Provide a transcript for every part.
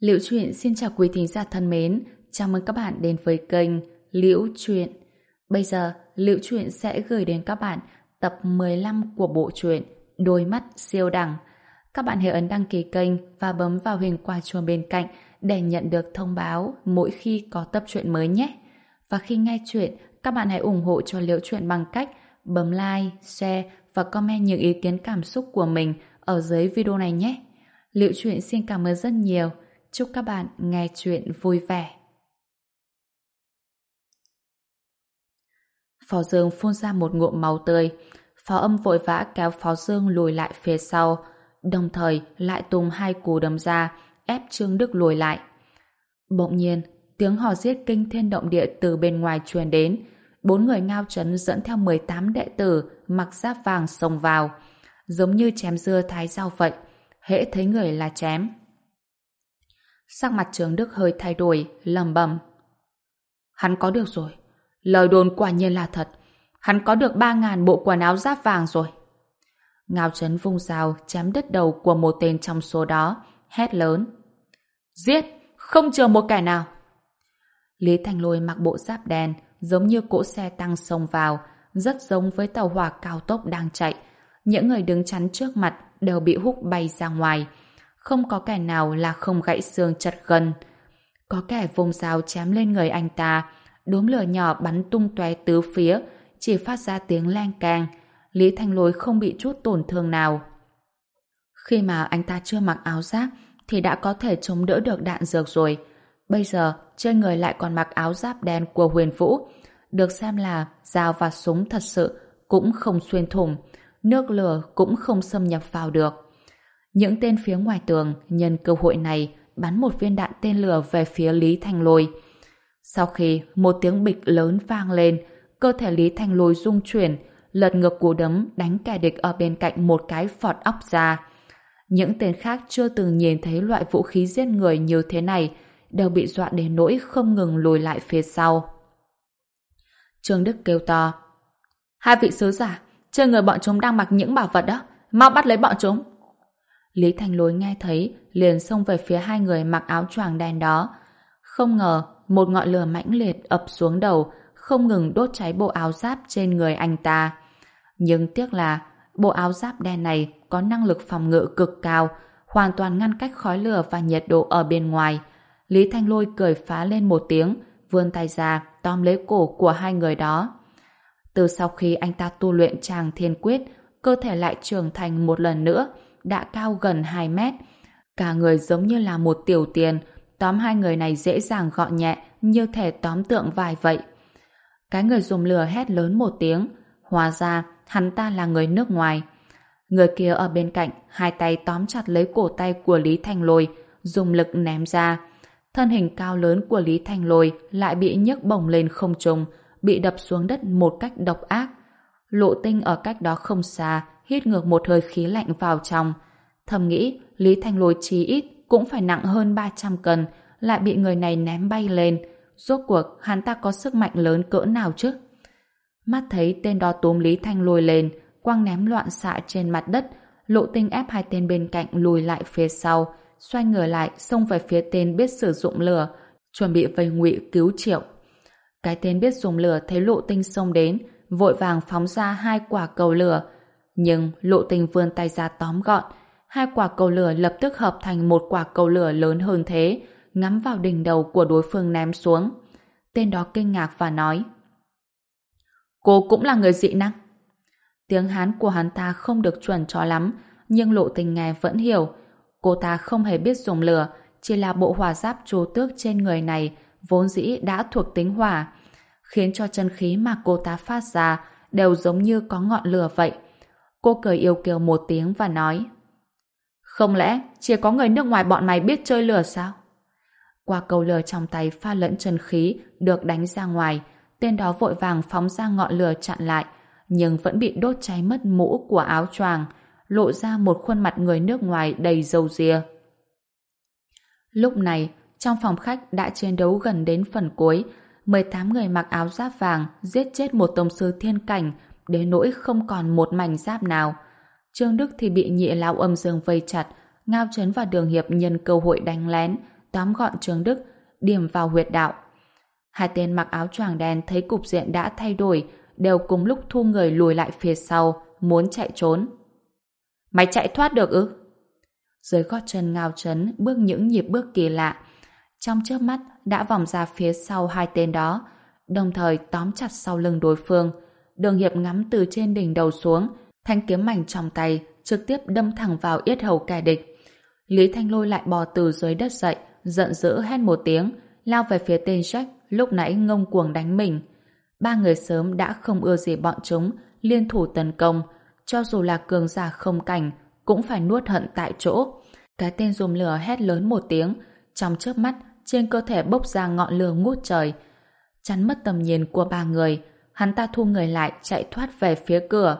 Liễu Chuyện xin chào quý thính giả thân mến, chào mừng các bạn đến với kênh Liễu Chuyện. Bây giờ, Liễu Chuyện sẽ gửi đến các bạn tập 15 của bộ truyện Đôi mắt siêu đẳng. Các bạn hãy ấn đăng ký kênh và bấm vào hình quả chuông bên cạnh để nhận được thông báo mỗi khi có tập truyện mới nhé. Và khi nghe chuyện, các bạn hãy ủng hộ cho Liễu Chuyện bằng cách bấm like, share và comment những ý kiến cảm xúc của mình ở dưới video này nhé. Liễu Chuyện xin cảm ơn rất nhiều. Chúc các bạn nghe chuyện vui vẻ. Phó Dương phun ra một ngụm máu tươi. Phó âm vội vã kéo Phó Dương lùi lại phía sau, đồng thời lại tung hai cú đấm ra, ép Trương Đức lùi lại. Bỗng nhiên, tiếng hò giết kinh thiên động địa từ bên ngoài truyền đến. Bốn người ngao trấn dẫn theo 18 đệ tử mặc giáp vàng xông vào. Giống như chém dưa thái rau vậy. Hễ thấy người là chém. Sắc mặt trường Đức hơi thay đổi, lầm bầm. Hắn có được rồi. Lời đồn quả nhiên là thật. Hắn có được 3.000 bộ quần áo giáp vàng rồi. Ngao Trấn vung dao chém đứt đầu của một tên trong số đó, hét lớn. Giết! Không chờ một kẻ nào! Lý Thành Lôi mặc bộ giáp đen, giống như cỗ xe tăng sông vào, rất giống với tàu hỏa cao tốc đang chạy. Những người đứng chắn trước mặt đều bị hút bay ra ngoài, không có kẻ nào là không gãy xương chật gần. Có kẻ vùng dao chém lên người anh ta, đốm lửa nhỏ bắn tung tóe tứ phía, chỉ phát ra tiếng len keng. Lý Thanh Lôi không bị chút tổn thương nào. Khi mà anh ta chưa mặc áo giáp thì đã có thể chống đỡ được đạn dược rồi. Bây giờ, trên người lại còn mặc áo giáp đen của huyền vũ. Được xem là dao và súng thật sự cũng không xuyên thủng, nước lửa cũng không xâm nhập vào được. Những tên phía ngoài tường nhân cơ hội này bắn một viên đạn tên lửa về phía Lý Thanh Lôi. Sau khi một tiếng bịch lớn vang lên, cơ thể Lý Thanh Lôi rung chuyển, lật ngược cú đấm đánh kẻ địch ở bên cạnh một cái phọt óc ra. Những tên khác chưa từng nhìn thấy loại vũ khí giết người như thế này, đều bị dọa đến nỗi không ngừng lùi lại phía sau. Trương Đức kêu to. Hai vị sứ giả, trên người bọn chúng đang mặc những bảo vật đó, mau bắt lấy bọn chúng. Lý Thành Lối nghe thấy, liền xông về phía hai người mặc áo choàng đen đó. Không ngờ, một ngọn lửa mãnh liệt ập xuống đầu, không ngừng đốt cháy bộ áo giáp trên người anh ta. Nhưng tiếc là, bộ áo giáp đen này có năng lực phòng ngự cực cao, hoàn toàn ngăn cách khói lửa và nhiệt độ ở bên ngoài. Lý Thanh Lôi cười phá lên một tiếng, vươn tay ra, tóm lấy cổ của hai người đó. Từ sau khi anh ta tu luyện tràng thiên quyết, cơ thể lại trưởng thành một lần nữa, đã cao gần 2 mét. Cả người giống như là một tiểu tiền, tóm hai người này dễ dàng gọn nhẹ như thể tóm tượng vài vậy. Cái người dùng lửa hét lớn một tiếng, hóa ra hắn ta là người nước ngoài. Người kia ở bên cạnh, hai tay tóm chặt lấy cổ tay của Lý Thanh Lôi, dùng lực ném ra. Thân hình cao lớn của Lý Thanh Lôi lại bị nhấc bổng lên không trung, bị đập xuống đất một cách độc ác. Lộ tinh ở cách đó không xa, hít ngược một hơi khí lạnh vào trong. Thầm nghĩ, Lý Thanh Lôi chí ít cũng phải nặng hơn 300 cân, lại bị người này ném bay lên. Rốt cuộc, hắn ta có sức mạnh lớn cỡ nào chứ? Mắt thấy tên đó túm Lý Thanh Lôi lên, quăng ném loạn xạ trên mặt đất, lộ tinh ép hai tên bên cạnh lùi lại phía sau, xoay người lại xông về phía tên biết sử dụng lửa, chuẩn bị vây ngụy cứu triệu. Cái tên biết dùng lửa thấy lộ tinh xông đến, vội vàng phóng ra hai quả cầu lửa, nhưng lộ tình vươn tay ra tóm gọn, hai quả cầu lửa lập tức hợp thành một quả cầu lửa lớn hơn thế, ngắm vào đỉnh đầu của đối phương ném xuống. Tên đó kinh ngạc và nói Cô cũng là người dị năng. Tiếng Hán của hắn ta không được chuẩn cho lắm, nhưng lộ tình nghe vẫn hiểu. Cô ta không hề biết dùng lửa, chỉ là bộ hỏa giáp chú tước trên người này vốn dĩ đã thuộc tính hỏa, khiến cho chân khí mà cô ta phát ra đều giống như có ngọn lửa vậy. Cô cười yêu kiều một tiếng và nói Không lẽ chỉ có người nước ngoài bọn mày biết chơi lửa sao? Qua cầu lửa trong tay pha lẫn chân khí được đánh ra ngoài, tên đó vội vàng phóng ra ngọn lửa chặn lại, nhưng vẫn bị đốt cháy mất mũ của áo choàng, lộ ra một khuôn mặt người nước ngoài đầy dầu dìa. Lúc này, trong phòng khách đã chiến đấu gần đến phần cuối, 18 người mặc áo giáp vàng giết chết một tổng sư thiên cảnh đến nỗi không còn một mảnh giáp nào. Trương Đức thì bị nhị lão âm dương vây chặt, Ngao Trấn và Đường Hiệp nhân cơ hội đánh lén, tóm gọn Trương Đức, điểm vào huyệt đạo. Hai tên mặc áo choàng đen thấy cục diện đã thay đổi, đều cùng lúc thu người lùi lại phía sau, muốn chạy trốn. Mày chạy thoát được ư? Dưới gót chân ngao chấn bước những nhịp bước kỳ lạ. Trong chớp mắt đã vòng ra phía sau hai tên đó, đồng thời tóm chặt sau lưng đối phương. Đường Hiệp ngắm từ trên đỉnh đầu xuống, thanh kiếm mảnh trong tay trực tiếp đâm thẳng vào yết hầu kẻ địch. Lý Thanh Lôi lại bò từ dưới đất dậy, giận dữ hét một tiếng, lao về phía tên Jack lúc nãy ngông cuồng đánh mình. Ba người sớm đã không ưa gì bọn chúng, liên thủ tấn công, cho dù là cường giả không cảnh, cũng phải nuốt hận tại chỗ. Cái tên dùng lửa hét lớn một tiếng, trong chớp mắt, trên cơ thể bốc ra ngọn lửa ngút trời. Chắn mất tầm nhìn của ba người, hắn ta thu người lại chạy thoát về phía cửa.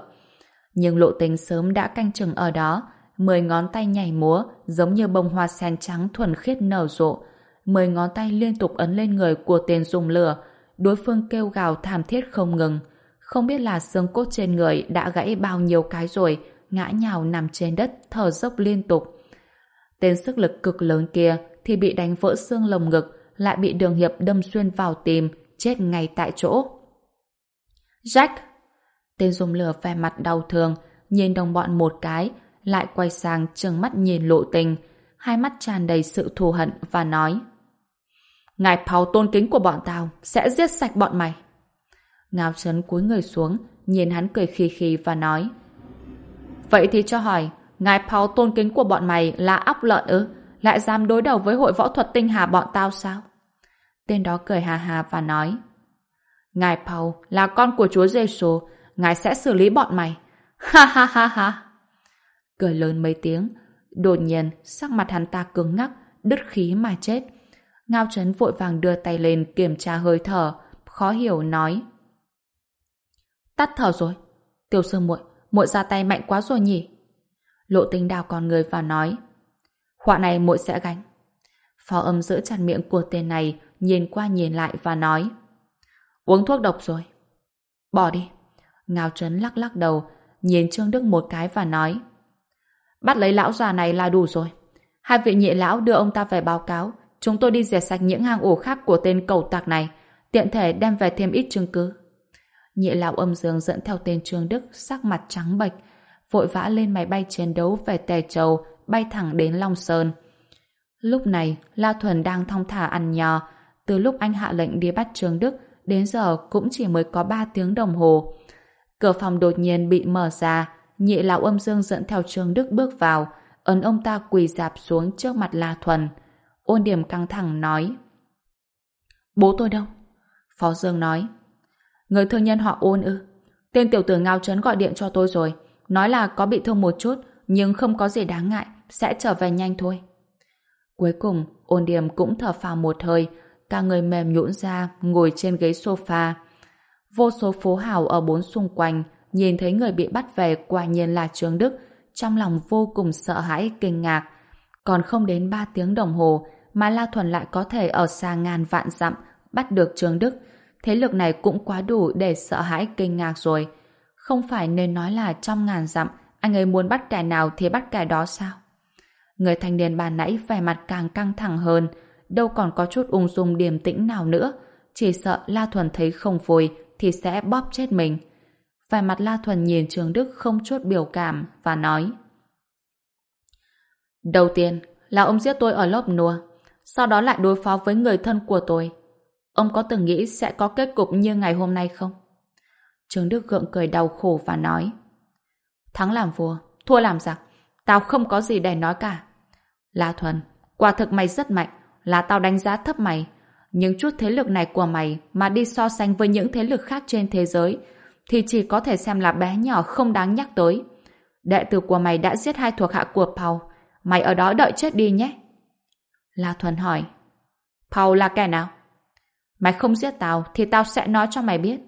Nhưng lộ tình sớm đã canh chừng ở đó, mười ngón tay nhảy múa giống như bông hoa sen trắng thuần khiết nở rộ. Mười ngón tay liên tục ấn lên người của tên dùng lửa, đối phương kêu gào thảm thiết không ngừng. Không biết là xương cốt trên người đã gãy bao nhiêu cái rồi, ngã nhào nằm trên đất, thở dốc liên tục. Tên sức lực cực lớn kia thì bị đánh vỡ xương lồng ngực, lại bị đường hiệp đâm xuyên vào tim, chết ngay tại chỗ. Jack! Tên dùng lửa vẻ mặt đau thương, nhìn đồng bọn một cái, lại quay sang trừng mắt nhìn lộ tình, hai mắt tràn đầy sự thù hận và nói Ngài Pao tôn kính của bọn tao sẽ giết sạch bọn mày. Ngao chấn cúi người xuống, nhìn hắn cười khì khì và nói Vậy thì cho hỏi, ngài Pao tôn kính của bọn mày là óc lợn ư? Lại dám đối đầu với hội võ thuật tinh hà bọn tao sao? Tên đó cười hà hà và nói Ngài Paul là con của Chúa Giêsu, ngài sẽ xử lý bọn mày. Ha ha ha ha. Cười lớn mấy tiếng, đột nhiên sắc mặt hắn ta cứng ngắc, đứt khí mà chết. Ngao Trấn vội vàng đưa tay lên kiểm tra hơi thở, khó hiểu nói. Tắt thở rồi. Tiểu sư muội, muội ra tay mạnh quá rồi nhỉ? Lộ tinh đào con người vào nói. Họa này muội sẽ gánh. Phó âm giữ chặt miệng của tên này, nhìn qua nhìn lại và nói. Uống thuốc độc rồi. Bỏ đi. Ngao Trấn lắc lắc đầu, nhìn Trương Đức một cái và nói. Bắt lấy lão già này là đủ rồi. Hai vị nhị lão đưa ông ta về báo cáo. Chúng tôi đi diệt sạch những hang ổ khác của tên cầu tạc này, tiện thể đem về thêm ít chứng cứ. Nhị lão âm dương dẫn theo tên Trương Đức sắc mặt trắng bệch, vội vã lên máy bay chiến đấu về Tè Châu, bay thẳng đến Long Sơn. Lúc này, La Thuần đang thong thả ăn nhò. Từ lúc anh hạ lệnh đi bắt Trương Đức, đến giờ cũng chỉ mới có 3 tiếng đồng hồ. Cửa phòng đột nhiên bị mở ra, nhị lão âm dương dẫn theo Trương Đức bước vào, ấn ông ta quỳ dạp xuống trước mặt La Thuần. Ôn điểm căng thẳng nói Bố tôi đâu? Phó Dương nói Người thương nhân họ ôn ư Tên tiểu tử ngao trấn gọi điện cho tôi rồi Nói là có bị thương một chút Nhưng không có gì đáng ngại Sẽ trở về nhanh thôi Cuối cùng ôn điểm cũng thở phào một hơi Cả người mềm nhũn ra Ngồi trên ghế sofa Vô số phố hào ở bốn xung quanh Nhìn thấy người bị bắt về quả nhiên là Trương Đức Trong lòng vô cùng sợ hãi kinh ngạc Còn không đến 3 tiếng đồng hồ mà La Thuần lại có thể ở xa ngàn vạn dặm bắt được Trương Đức. Thế lực này cũng quá đủ để sợ hãi kinh ngạc rồi. Không phải nên nói là trong ngàn dặm anh ấy muốn bắt kẻ nào thì bắt kẻ đó sao? Người thanh niên bà nãy vẻ mặt càng căng thẳng hơn, đâu còn có chút ung dung điềm tĩnh nào nữa. Chỉ sợ La Thuần thấy không vui thì sẽ bóp chết mình. Vẻ mặt La Thuần nhìn Trương Đức không chút biểu cảm và nói Đầu tiên là ông giết tôi ở lớp nùa sau đó lại đối phó với người thân của tôi. Ông có từng nghĩ sẽ có kết cục như ngày hôm nay không? Trương Đức gượng cười đau khổ và nói Thắng làm vua, thua làm giặc. Tao không có gì để nói cả. La Thuần, quả thực mày rất mạnh, là tao đánh giá thấp mày. Nhưng chút thế lực này của mày mà đi so sánh với những thế lực khác trên thế giới thì chỉ có thể xem là bé nhỏ không đáng nhắc tới. Đệ tử của mày đã giết hai thuộc hạ của Paul. Mày ở đó đợi chết đi nhé. La Thuần hỏi. Paul là kẻ nào? Mày không giết tao thì tao sẽ nói cho mày biết.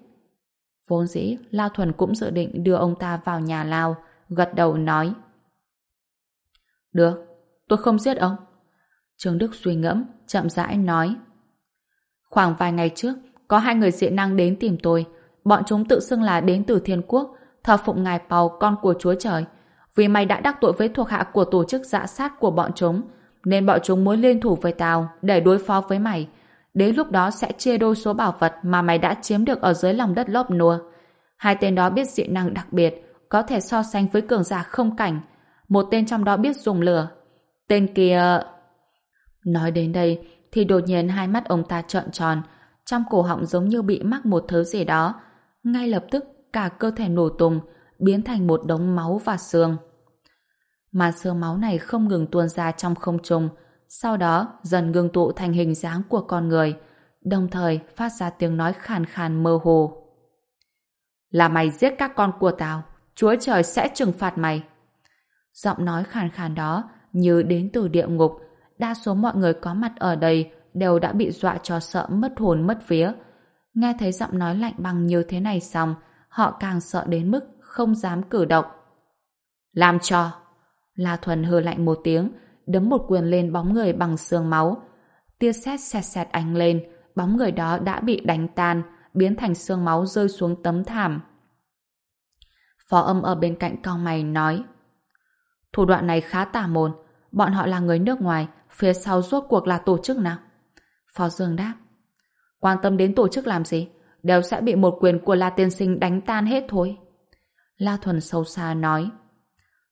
Vốn dĩ, La Thuần cũng dự định đưa ông ta vào nhà lao, gật đầu nói. Được, tôi không giết ông. Trương Đức suy ngẫm, chậm rãi nói. Khoảng vài ngày trước, có hai người diện năng đến tìm tôi. Bọn chúng tự xưng là đến từ thiên quốc, thờ phụng ngài Pau con của Chúa Trời. Vì mày đã đắc tội với thuộc hạ của tổ chức dạ sát của bọn chúng, nên bọn chúng muốn liên thủ với tao để đối phó với mày. Đến lúc đó sẽ chia đôi số bảo vật mà mày đã chiếm được ở dưới lòng đất lốp nua. Hai tên đó biết dị năng đặc biệt, có thể so sánh với cường giả không cảnh. Một tên trong đó biết dùng lửa. Tên kia... Nói đến đây, thì đột nhiên hai mắt ông ta trợn tròn, trong cổ họng giống như bị mắc một thứ gì đó. Ngay lập tức, cả cơ thể nổ tung, biến thành một đống máu và xương. Mà xương máu này không ngừng tuôn ra trong không trung, sau đó dần ngưng tụ thành hình dáng của con người, đồng thời phát ra tiếng nói khàn khàn mơ hồ. Là mày giết các con của tao, Chúa trời sẽ trừng phạt mày. Giọng nói khàn khàn đó như đến từ địa ngục, đa số mọi người có mặt ở đây đều đã bị dọa cho sợ mất hồn mất vía. Nghe thấy giọng nói lạnh băng như thế này xong, họ càng sợ đến mức không dám cử động. Làm cho! La Thuần hừ lạnh một tiếng, đấm một quyền lên bóng người bằng xương máu. Tia sét xẹt xẹt ánh lên, bóng người đó đã bị đánh tan, biến thành xương máu rơi xuống tấm thảm. Phó âm ở bên cạnh cao mày nói Thủ đoạn này khá tà môn, bọn họ là người nước ngoài, phía sau suốt cuộc là tổ chức nào? Phó Dương đáp Quan tâm đến tổ chức làm gì? Đều sẽ bị một quyền của La Tiên Sinh đánh tan hết thôi. La Thuần sâu xa nói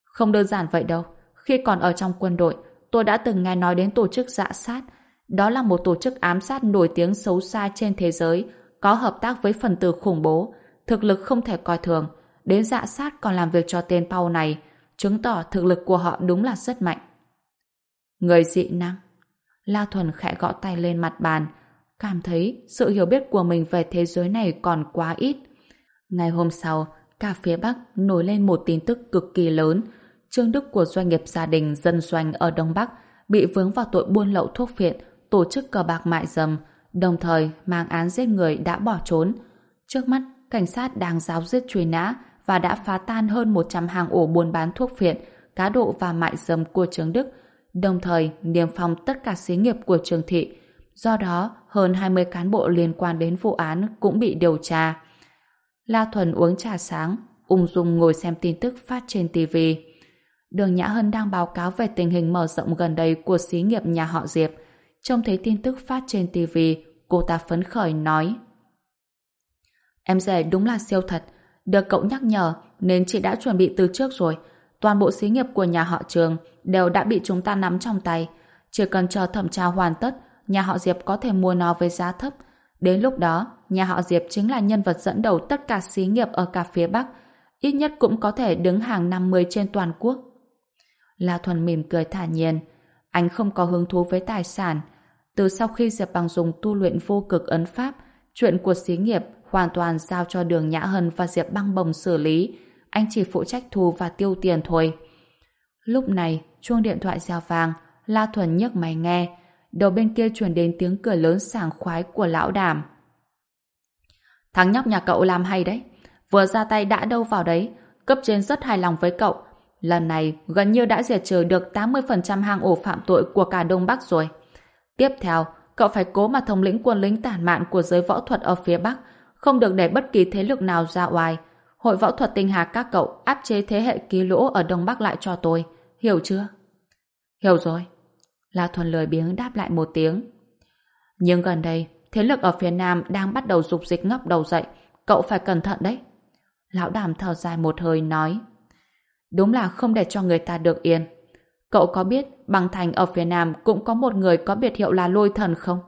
Không đơn giản vậy đâu. Khi còn ở trong quân đội, tôi đã từng nghe nói đến tổ chức dạ sát. Đó là một tổ chức ám sát nổi tiếng xấu xa trên thế giới, có hợp tác với phần tử khủng bố, thực lực không thể coi thường. Đến dạ sát còn làm việc cho tên Paul này, chứng tỏ thực lực của họ đúng là rất mạnh. Người dị năng La Thuần khẽ gõ tay lên mặt bàn, cảm thấy sự hiểu biết của mình về thế giới này còn quá ít. Ngày hôm sau, cả phía Bắc nổi lên một tin tức cực kỳ lớn. Trương Đức của doanh nghiệp gia đình dân doanh ở Đông Bắc bị vướng vào tội buôn lậu thuốc phiện, tổ chức cờ bạc mại dâm, đồng thời mang án giết người đã bỏ trốn. Trước mắt, cảnh sát đang giáo giết truy nã và đã phá tan hơn 100 hàng ổ buôn bán thuốc phiện, cá độ và mại dâm của Trương Đức, đồng thời niêm phong tất cả xí nghiệp của Trường Thị. Do đó, hơn 20 cán bộ liên quan đến vụ án cũng bị điều tra. La Thuần uống trà sáng, ung dung ngồi xem tin tức phát trên TV. Đường Nhã Hân đang báo cáo về tình hình mở rộng gần đây của xí nghiệp nhà họ Diệp. Trông thấy tin tức phát trên TV, cô ta phấn khởi nói Em rể đúng là siêu thật, được cậu nhắc nhở nên chị đã chuẩn bị từ trước rồi. Toàn bộ xí nghiệp của nhà họ Trường đều đã bị chúng ta nắm trong tay. Chỉ cần chờ thẩm tra hoàn tất, nhà họ Diệp có thể mua nó với giá thấp. Đến lúc đó, nhà họ Diệp chính là nhân vật dẫn đầu tất cả xí nghiệp ở cả phía Bắc. Ít nhất cũng có thể đứng hàng 50 trên toàn quốc. La Thuần mỉm cười thả nhiên. Anh không có hứng thú với tài sản. Từ sau khi Diệp Bằng dùng tu luyện vô cực ấn pháp, chuyện của xí nghiệp hoàn toàn giao cho đường Nhã Hân và Diệp Băng Bồng xử lý. Anh chỉ phụ trách thu và tiêu tiền thôi. Lúc này, chuông điện thoại reo vàng, La Thuần nhấc máy nghe. Đầu bên kia truyền đến tiếng cười lớn sảng khoái của lão đàm. Thằng nhóc nhà cậu làm hay đấy. Vừa ra tay đã đâu vào đấy. Cấp trên rất hài lòng với cậu. Lần này gần như đã diệt trừ được 80% hang ổ phạm tội của cả Đông Bắc rồi. Tiếp theo, cậu phải cố mà thống lĩnh quân lính tản mạn của giới võ thuật ở phía Bắc, không được để bất kỳ thế lực nào ra oai. Hội võ thuật tinh hà các cậu áp chế thế hệ ký lỗ ở Đông Bắc lại cho tôi. Hiểu chưa? Hiểu rồi. La Thuần lười biếng đáp lại một tiếng. Nhưng gần đây, thế lực ở phía Nam đang bắt đầu dục dịch ngóc đầu dậy. Cậu phải cẩn thận đấy. Lão đàm thở dài một hơi nói. Đúng là không để cho người ta được yên. Cậu có biết bằng thành ở phía Nam cũng có một người có biệt hiệu là lôi thần không?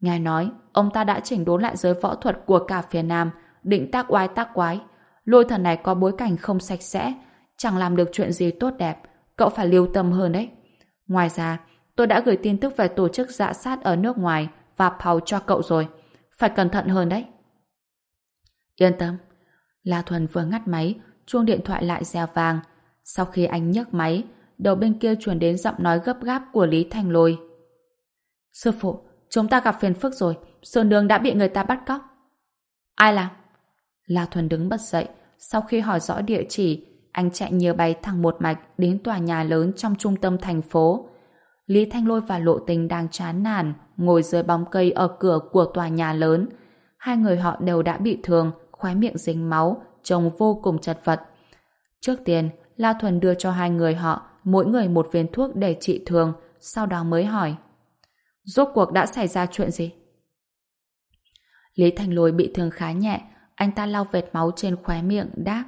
Nghe nói, ông ta đã chỉnh đốn lại giới võ thuật của cả phía Nam, định tác oai tác quái. Lôi thần này có bối cảnh không sạch sẽ, chẳng làm được chuyện gì tốt đẹp, cậu phải lưu tâm hơn đấy. Ngoài ra, tôi đã gửi tin tức về tổ chức dạ sát ở nước ngoài và phàu cho cậu rồi. Phải cẩn thận hơn đấy. Yên tâm. La Thuần vừa ngắt máy, chuông điện thoại lại reo vàng. Sau khi anh nhấc máy, đầu bên kia truyền đến giọng nói gấp gáp của Lý Thành Lôi. Sư phụ, chúng ta gặp phiền phức rồi, Sơn Đường đã bị người ta bắt cóc. Ai làm? La Thuần đứng bật dậy, sau khi hỏi rõ địa chỉ, anh chạy như bay thẳng một mạch đến tòa nhà lớn trong trung tâm thành phố. Lý Thanh Lôi và Lộ Tình đang chán nản, ngồi dưới bóng cây ở cửa của tòa nhà lớn. Hai người họ đều đã bị thương, khóe miệng dính máu, trông vô cùng chật vật. Trước tiên, La Thuần đưa cho hai người họ mỗi người một viên thuốc để trị thương, sau đó mới hỏi. Rốt cuộc đã xảy ra chuyện gì? Lý Thành Lôi bị thương khá nhẹ, anh ta lau vệt máu trên khóe miệng, đáp.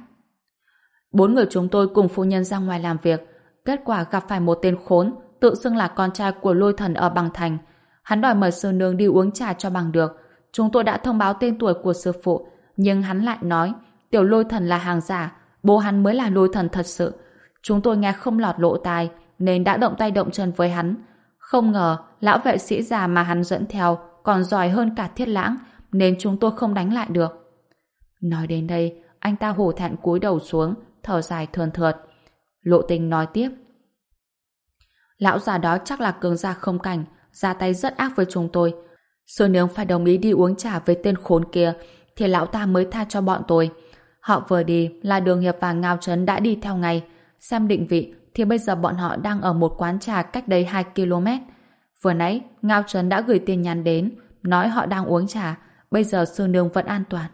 Bốn người chúng tôi cùng phu nhân ra ngoài làm việc, kết quả gặp phải một tên khốn, tự xưng là con trai của lôi thần ở bằng thành. Hắn đòi mời sư nương đi uống trà cho bằng được. Chúng tôi đã thông báo tên tuổi của sư phụ, nhưng hắn lại nói tiểu lôi thần là hàng giả, bố hắn mới là lôi thần thật sự. Chúng tôi nghe không lọt lộ tai, nên đã động tay động chân với hắn. Không ngờ, lão vệ sĩ già mà hắn dẫn theo còn giỏi hơn cả thiết lãng, nên chúng tôi không đánh lại được. Nói đến đây, anh ta hổ thẹn cúi đầu xuống, thở dài thường thượt. Lộ tình nói tiếp. Lão già đó chắc là cường gia không cảnh, ra tay rất ác với chúng tôi. Sư nương phải đồng ý đi uống trà với tên khốn kia, thì lão ta mới tha cho bọn tôi. Họ vừa đi là Đường Hiệp và Ngao Trấn đã đi theo ngay. Xem định vị thì bây giờ bọn họ đang ở một quán trà cách đây 2 km. Vừa nãy, Ngao Trấn đã gửi tin nhắn đến, nói họ đang uống trà, bây giờ sư nương vẫn an toàn.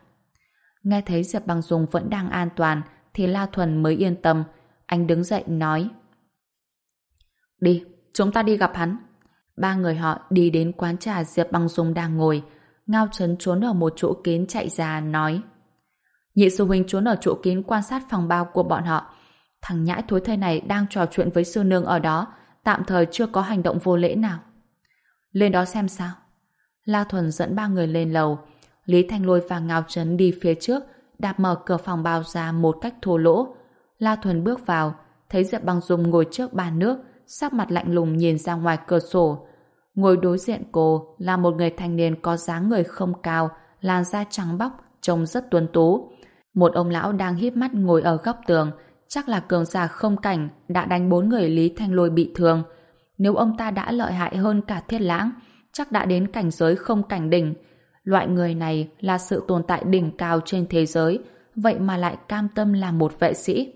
Nghe thấy Diệp Bằng dùng vẫn đang an toàn, thì La Thuần mới yên tâm. Anh đứng dậy nói. Đi, chúng ta đi gặp hắn. Ba người họ đi đến quán trà Diệp Bằng Dung đang ngồi. Ngao Trấn trốn ở một chỗ kín chạy ra, nói. Nhị sư huynh trốn ở chỗ kín quan sát phòng bao của bọn họ. Thằng nhãi thối thây này đang trò chuyện với sư nương ở đó, tạm thời chưa có hành động vô lễ nào. Lên đó xem sao. La Thuần dẫn ba người lên lầu. Lý Thanh Lôi và Ngao Trấn đi phía trước, đạp mở cửa phòng bao ra một cách thô lỗ. La Thuần bước vào, thấy Diệp Băng Dung ngồi trước bàn nước, sắc mặt lạnh lùng nhìn ra ngoài cửa sổ. Ngồi đối diện cô là một người thanh niên có dáng người không cao, làn da trắng bóc, trông rất tuấn tú. Một ông lão đang híp mắt ngồi ở góc tường, chắc là cường giả không cảnh đã đánh bốn người Lý Thanh Lôi bị thương. Nếu ông ta đã lợi hại hơn cả thiết lãng, chắc đã đến cảnh giới không cảnh đỉnh. Loại người này là sự tồn tại đỉnh cao trên thế giới, vậy mà lại cam tâm làm một vệ sĩ.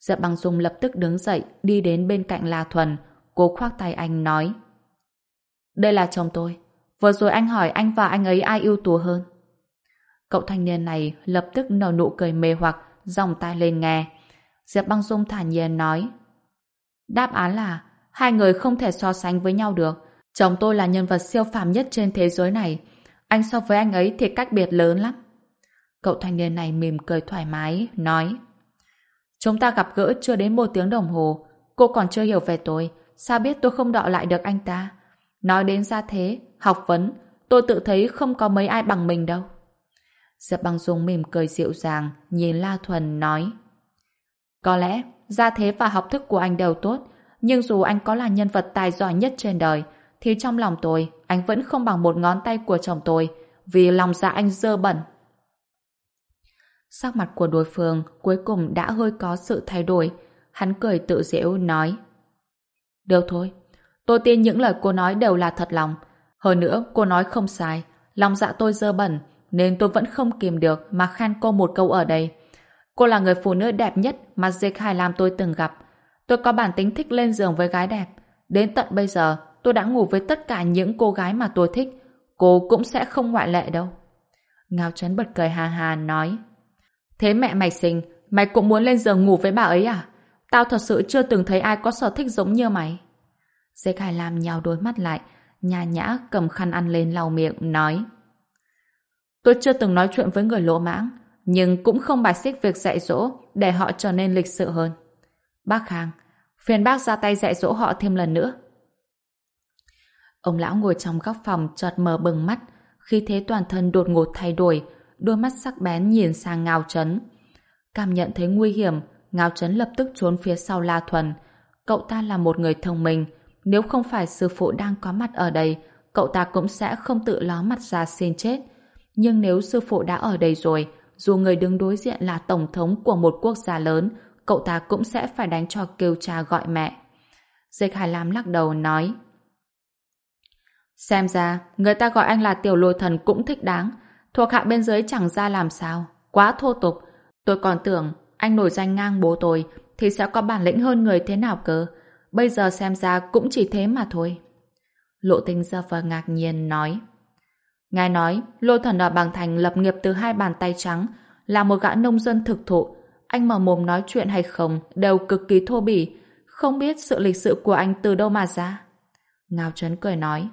Diệp băng Dung lập tức đứng dậy, đi đến bên cạnh La Thuần. cố khoác tay anh nói. Đây là chồng tôi. Vừa rồi anh hỏi anh và anh ấy ai ưu tú hơn. Cậu thanh niên này lập tức nở nụ cười mê hoặc, dòng tay lên nghe. Diệp Băng Dung thản nhiên nói. Đáp án là hai người không thể so sánh với nhau được. Chồng tôi là nhân vật siêu phàm nhất trên thế giới này. Anh so với anh ấy thì cách biệt lớn lắm. Cậu thanh niên này mỉm cười thoải mái, nói. Chúng ta gặp gỡ chưa đến một tiếng đồng hồ. Cô còn chưa hiểu về tôi. Sao biết tôi không đọ lại được anh ta? Nói đến ra thế, học vấn, tôi tự thấy không có mấy ai bằng mình đâu. Diệp Băng Dung mỉm cười dịu dàng, nhìn La Thuần nói. Có lẽ, gia thế và học thức của anh đều tốt, nhưng dù anh có là nhân vật tài giỏi nhất trên đời, thì trong lòng tôi, anh vẫn không bằng một ngón tay của chồng tôi, vì lòng dạ anh dơ bẩn. Sắc mặt của đối phương cuối cùng đã hơi có sự thay đổi. Hắn cười tự dễu nói. Được thôi, tôi tin những lời cô nói đều là thật lòng. Hơn nữa, cô nói không sai. Lòng dạ tôi dơ bẩn, nên tôi vẫn không kìm được mà khen cô một câu ở đây. Cô là người phụ nữ đẹp nhất mà J. làm tôi từng gặp. Tôi có bản tính thích lên giường với gái đẹp. Đến tận bây giờ, tôi đã ngủ với tất cả những cô gái mà tôi thích. Cô cũng sẽ không ngoại lệ đâu. Ngao Trấn bật cười hà hà nói Thế mẹ mày xinh, mày cũng muốn lên giường ngủ với bà ấy à? Tao thật sự chưa từng thấy ai có sở thích giống như mày. J. làm nhào đôi mắt lại, nhà nhã cầm khăn ăn lên lau miệng, nói Tôi chưa từng nói chuyện với người lỗ mãng, nhưng cũng không bài xích việc dạy dỗ để họ trở nên lịch sự hơn. Bác Khang, phiền bác ra tay dạy dỗ họ thêm lần nữa. Ông lão ngồi trong góc phòng chợt mở bừng mắt, khi thế toàn thân đột ngột thay đổi, đôi mắt sắc bén nhìn sang Ngao Trấn. Cảm nhận thấy nguy hiểm, Ngao Trấn lập tức trốn phía sau La Thuần. Cậu ta là một người thông minh, nếu không phải sư phụ đang có mặt ở đây, cậu ta cũng sẽ không tự ló mặt ra xin chết. Nhưng nếu sư phụ đã ở đây rồi, dù người đứng đối diện là tổng thống của một quốc gia lớn, cậu ta cũng sẽ phải đánh cho kêu cha gọi mẹ. Dịch Hải Lam lắc đầu nói Xem ra, người ta gọi anh là tiểu lôi thần cũng thích đáng. Thuộc hạ bên dưới chẳng ra làm sao. Quá thô tục. Tôi còn tưởng anh nổi danh ngang bố tôi thì sẽ có bản lĩnh hơn người thế nào cơ. Bây giờ xem ra cũng chỉ thế mà thôi. Lộ tinh ra và ngạc nhiên nói Ngài nói, lôi Thần ở Bằng Thành lập nghiệp từ hai bàn tay trắng, là một gã nông dân thực thụ. Anh mở mồm nói chuyện hay không đều cực kỳ thô bỉ, không biết sự lịch sự của anh từ đâu mà ra. Ngao Trấn cười nói.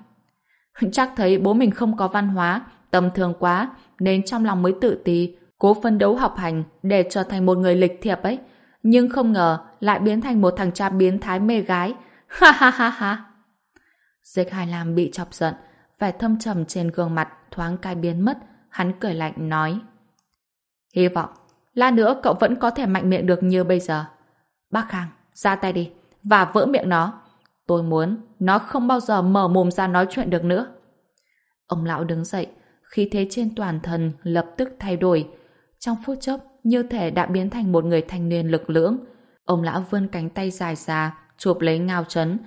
Chắc thấy bố mình không có văn hóa, tầm thường quá, nên trong lòng mới tự ti, cố phân đấu học hành để trở thành một người lịch thiệp ấy. Nhưng không ngờ lại biến thành một thằng cha biến thái mê gái. Ha ha ha ha. Dịch Hải Lam bị chọc giận, vẻ thâm trầm trên gương mặt thoáng cai biến mất, hắn cười lạnh nói. Hy vọng, la nữa cậu vẫn có thể mạnh miệng được như bây giờ. Bác Khang, ra tay đi, và vỡ miệng nó. Tôi muốn nó không bao giờ mở mồm ra nói chuyện được nữa. Ông lão đứng dậy, khí thế trên toàn thân lập tức thay đổi. Trong phút chốc, như thể đã biến thành một người thanh niên lực lưỡng. Ông lão vươn cánh tay dài ra, chụp lấy ngao chấn.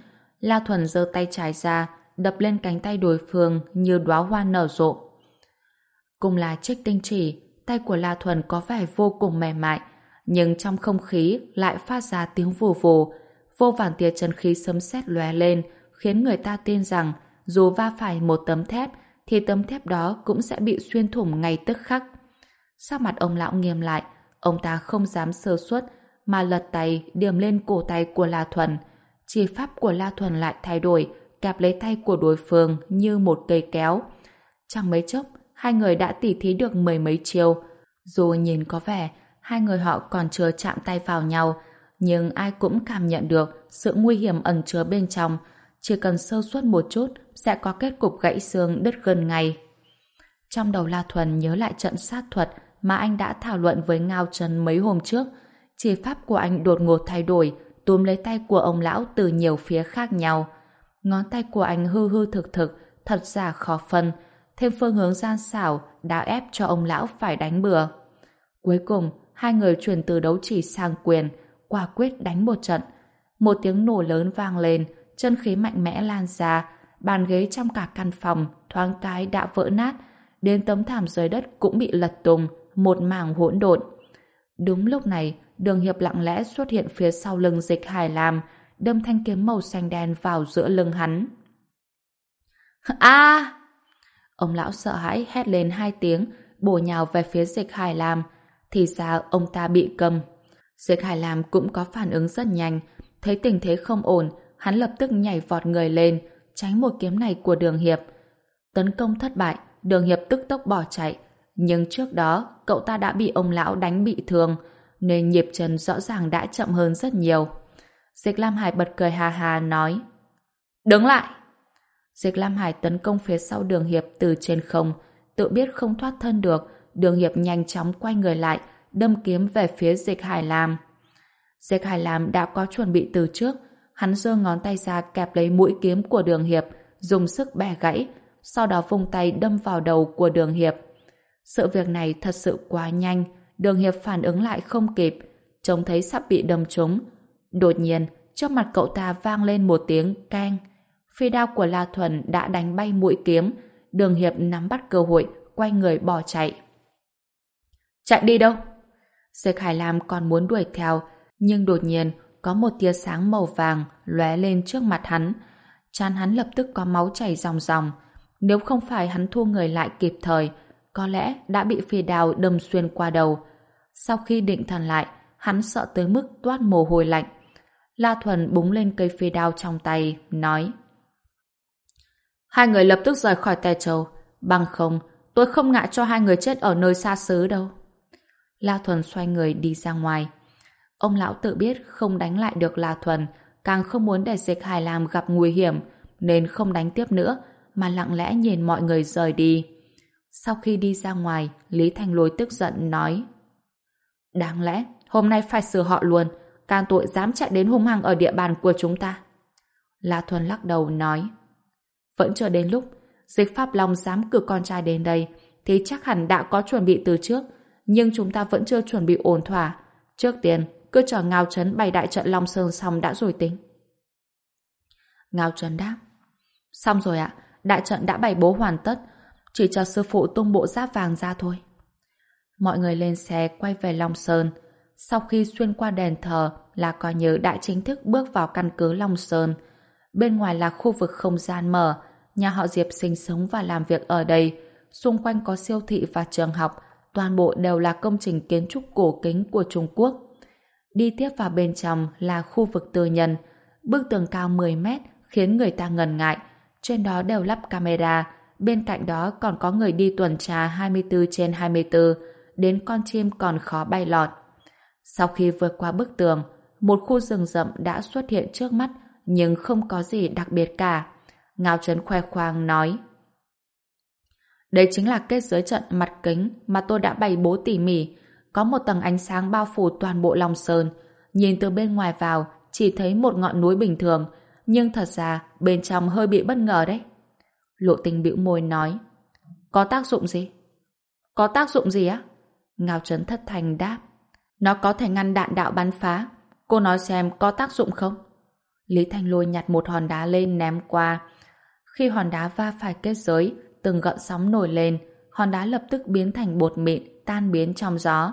La Thuần giơ tay trái ra, đập lên cánh tay đối phương như đóa hoa nở rộ. Cùng là trích tinh chỉ, tay của La Thuần có vẻ vô cùng mềm mại, nhưng trong không khí lại phát ra tiếng vù vù. Vô vàn tia chân khí sấm sét lóe lên, khiến người ta tin rằng dù va phải một tấm thép, thì tấm thép đó cũng sẽ bị xuyên thủng ngay tức khắc. sau mặt ông lão nghiêm lại, ông ta không dám sơ suất, mà lật tay điểm lên cổ tay của La Thuần. Chỉ pháp của La Thuần lại thay đổi, kẹp lấy tay của đối phương như một cây kéo. Chẳng mấy chốc, hai người đã tỉ thí được mười mấy chiều. Dù nhìn có vẻ, hai người họ còn chưa chạm tay vào nhau, nhưng ai cũng cảm nhận được sự nguy hiểm ẩn chứa bên trong. Chỉ cần sâu suất một chút sẽ có kết cục gãy xương đứt gần ngay. Trong đầu La Thuần nhớ lại trận sát thuật mà anh đã thảo luận với Ngao Trần mấy hôm trước. Chỉ pháp của anh đột ngột thay đổi, túm lấy tay của ông lão từ nhiều phía khác nhau. Ngón tay của anh hư hư thực thực, thật giả khó phân, thêm phương hướng gian xảo đã ép cho ông lão phải đánh bừa. Cuối cùng, hai người chuyển từ đấu chỉ sang quyền, quả quyết đánh một trận. Một tiếng nổ lớn vang lên, chân khí mạnh mẽ lan ra, bàn ghế trong cả căn phòng thoáng cái đã vỡ nát, đến tấm thảm dưới đất cũng bị lật tung, một mảng hỗn độn. Đúng lúc này, Đường Hiệp lặng lẽ xuất hiện phía sau lưng Dịch Hải Lam, đâm thanh kiếm màu xanh đen vào giữa lưng hắn. A! Ông lão sợ hãi hét lên hai tiếng, bổ nhào về phía Dịch Hải Lam, thì ra ông ta bị cầm. Diệp Hải Lam cũng có phản ứng rất nhanh, thấy tình thế không ổn, hắn lập tức nhảy vọt người lên, tránh một kiếm này của Đường Hiệp. Tấn công thất bại, Đường Hiệp tức tốc bỏ chạy, nhưng trước đó cậu ta đã bị ông lão đánh bị thương, nên nhịp chân rõ ràng đã chậm hơn rất nhiều. Diệp Lam Hải bật cười hà hà nói Đứng lại! Diệp Lam Hải tấn công phía sau đường hiệp từ trên không, tự biết không thoát thân được, đường hiệp nhanh chóng quay người lại, đâm kiếm về phía dịch Hải Lam. Dịch Hải Lam đã có chuẩn bị từ trước, hắn giơ ngón tay ra kẹp lấy mũi kiếm của đường hiệp, dùng sức bẻ gãy, sau đó vung tay đâm vào đầu của đường hiệp. Sự việc này thật sự quá nhanh, đường hiệp phản ứng lại không kịp, trông thấy sắp bị đâm trúng. Đột nhiên, trước mặt cậu ta vang lên một tiếng keng. Phi đao của La Thuần đã đánh bay mũi kiếm, đường hiệp nắm bắt cơ hội, quay người bỏ chạy. Chạy đi đâu? Diệp Hải Lam còn muốn đuổi theo, nhưng đột nhiên có một tia sáng màu vàng lóe lên trước mặt hắn. Chán hắn lập tức có máu chảy ròng ròng. Nếu không phải hắn thu người lại kịp thời, có lẽ đã bị phi đào đâm xuyên qua đầu. Sau khi định thần lại, hắn sợ tới mức toát mồ hôi lạnh. La Thuần búng lên cây phi đao trong tay, nói Hai người lập tức rời khỏi Tè Châu. Bằng không, tôi không ngại cho hai người chết ở nơi xa xứ đâu. La Thuần xoay người đi ra ngoài. Ông lão tự biết không đánh lại được La Thuần, càng không muốn để dịch Hải Lam gặp nguy hiểm, nên không đánh tiếp nữa, mà lặng lẽ nhìn mọi người rời đi. Sau khi đi ra ngoài, Lý Thanh Lôi tức giận nói Đáng lẽ, hôm nay phải xử họ luôn, can tội dám chạy đến hung hăng ở địa bàn của chúng ta. La Thuần lắc đầu nói Vẫn chưa đến lúc Dịch Pháp Long dám cử con trai đến đây thì chắc hẳn đã có chuẩn bị từ trước nhưng chúng ta vẫn chưa chuẩn bị ổn thỏa. Trước tiên, cứ chờ Ngao Trấn bày đại trận Long Sơn xong đã rồi tính. Ngao Trấn đáp Xong rồi ạ, đại trận đã bày bố hoàn tất chỉ cho sư phụ tung bộ giáp vàng ra thôi. Mọi người lên xe quay về Long Sơn. Sau khi xuyên qua đền thờ là coi như đã chính thức bước vào căn cứ Long Sơn. Bên ngoài là khu vực không gian mở, nhà họ Diệp sinh sống và làm việc ở đây. Xung quanh có siêu thị và trường học, toàn bộ đều là công trình kiến trúc cổ kính của Trung Quốc. Đi tiếp vào bên trong là khu vực tư nhân. Bức tường cao 10 mét, khiến người ta ngần ngại. Trên đó đều lắp camera, bên cạnh đó còn có người đi tuần tra 24 trên 24, đến con chim còn khó bay lọt. Sau khi vượt qua bức tường, một khu rừng rậm đã xuất hiện trước mắt, nhưng không có gì đặc biệt cả. Ngao Trấn khoe khoang nói. Đây chính là kết giới trận mặt kính mà tôi đã bày bố tỉ mỉ. Có một tầng ánh sáng bao phủ toàn bộ lòng Sơn. Nhìn từ bên ngoài vào, chỉ thấy một ngọn núi bình thường, nhưng thật ra bên trong hơi bị bất ngờ đấy. Lộ tình bĩu môi nói. Có tác dụng gì? Có tác dụng gì á? Ngao Trấn thất thành đáp. Nó có thể ngăn đạn đạo bắn phá. Cô nói xem có tác dụng không? Lý Thanh Lôi nhặt một hòn đá lên ném qua. Khi hòn đá va phải kết giới, từng gợn sóng nổi lên, hòn đá lập tức biến thành bột mịn, tan biến trong gió.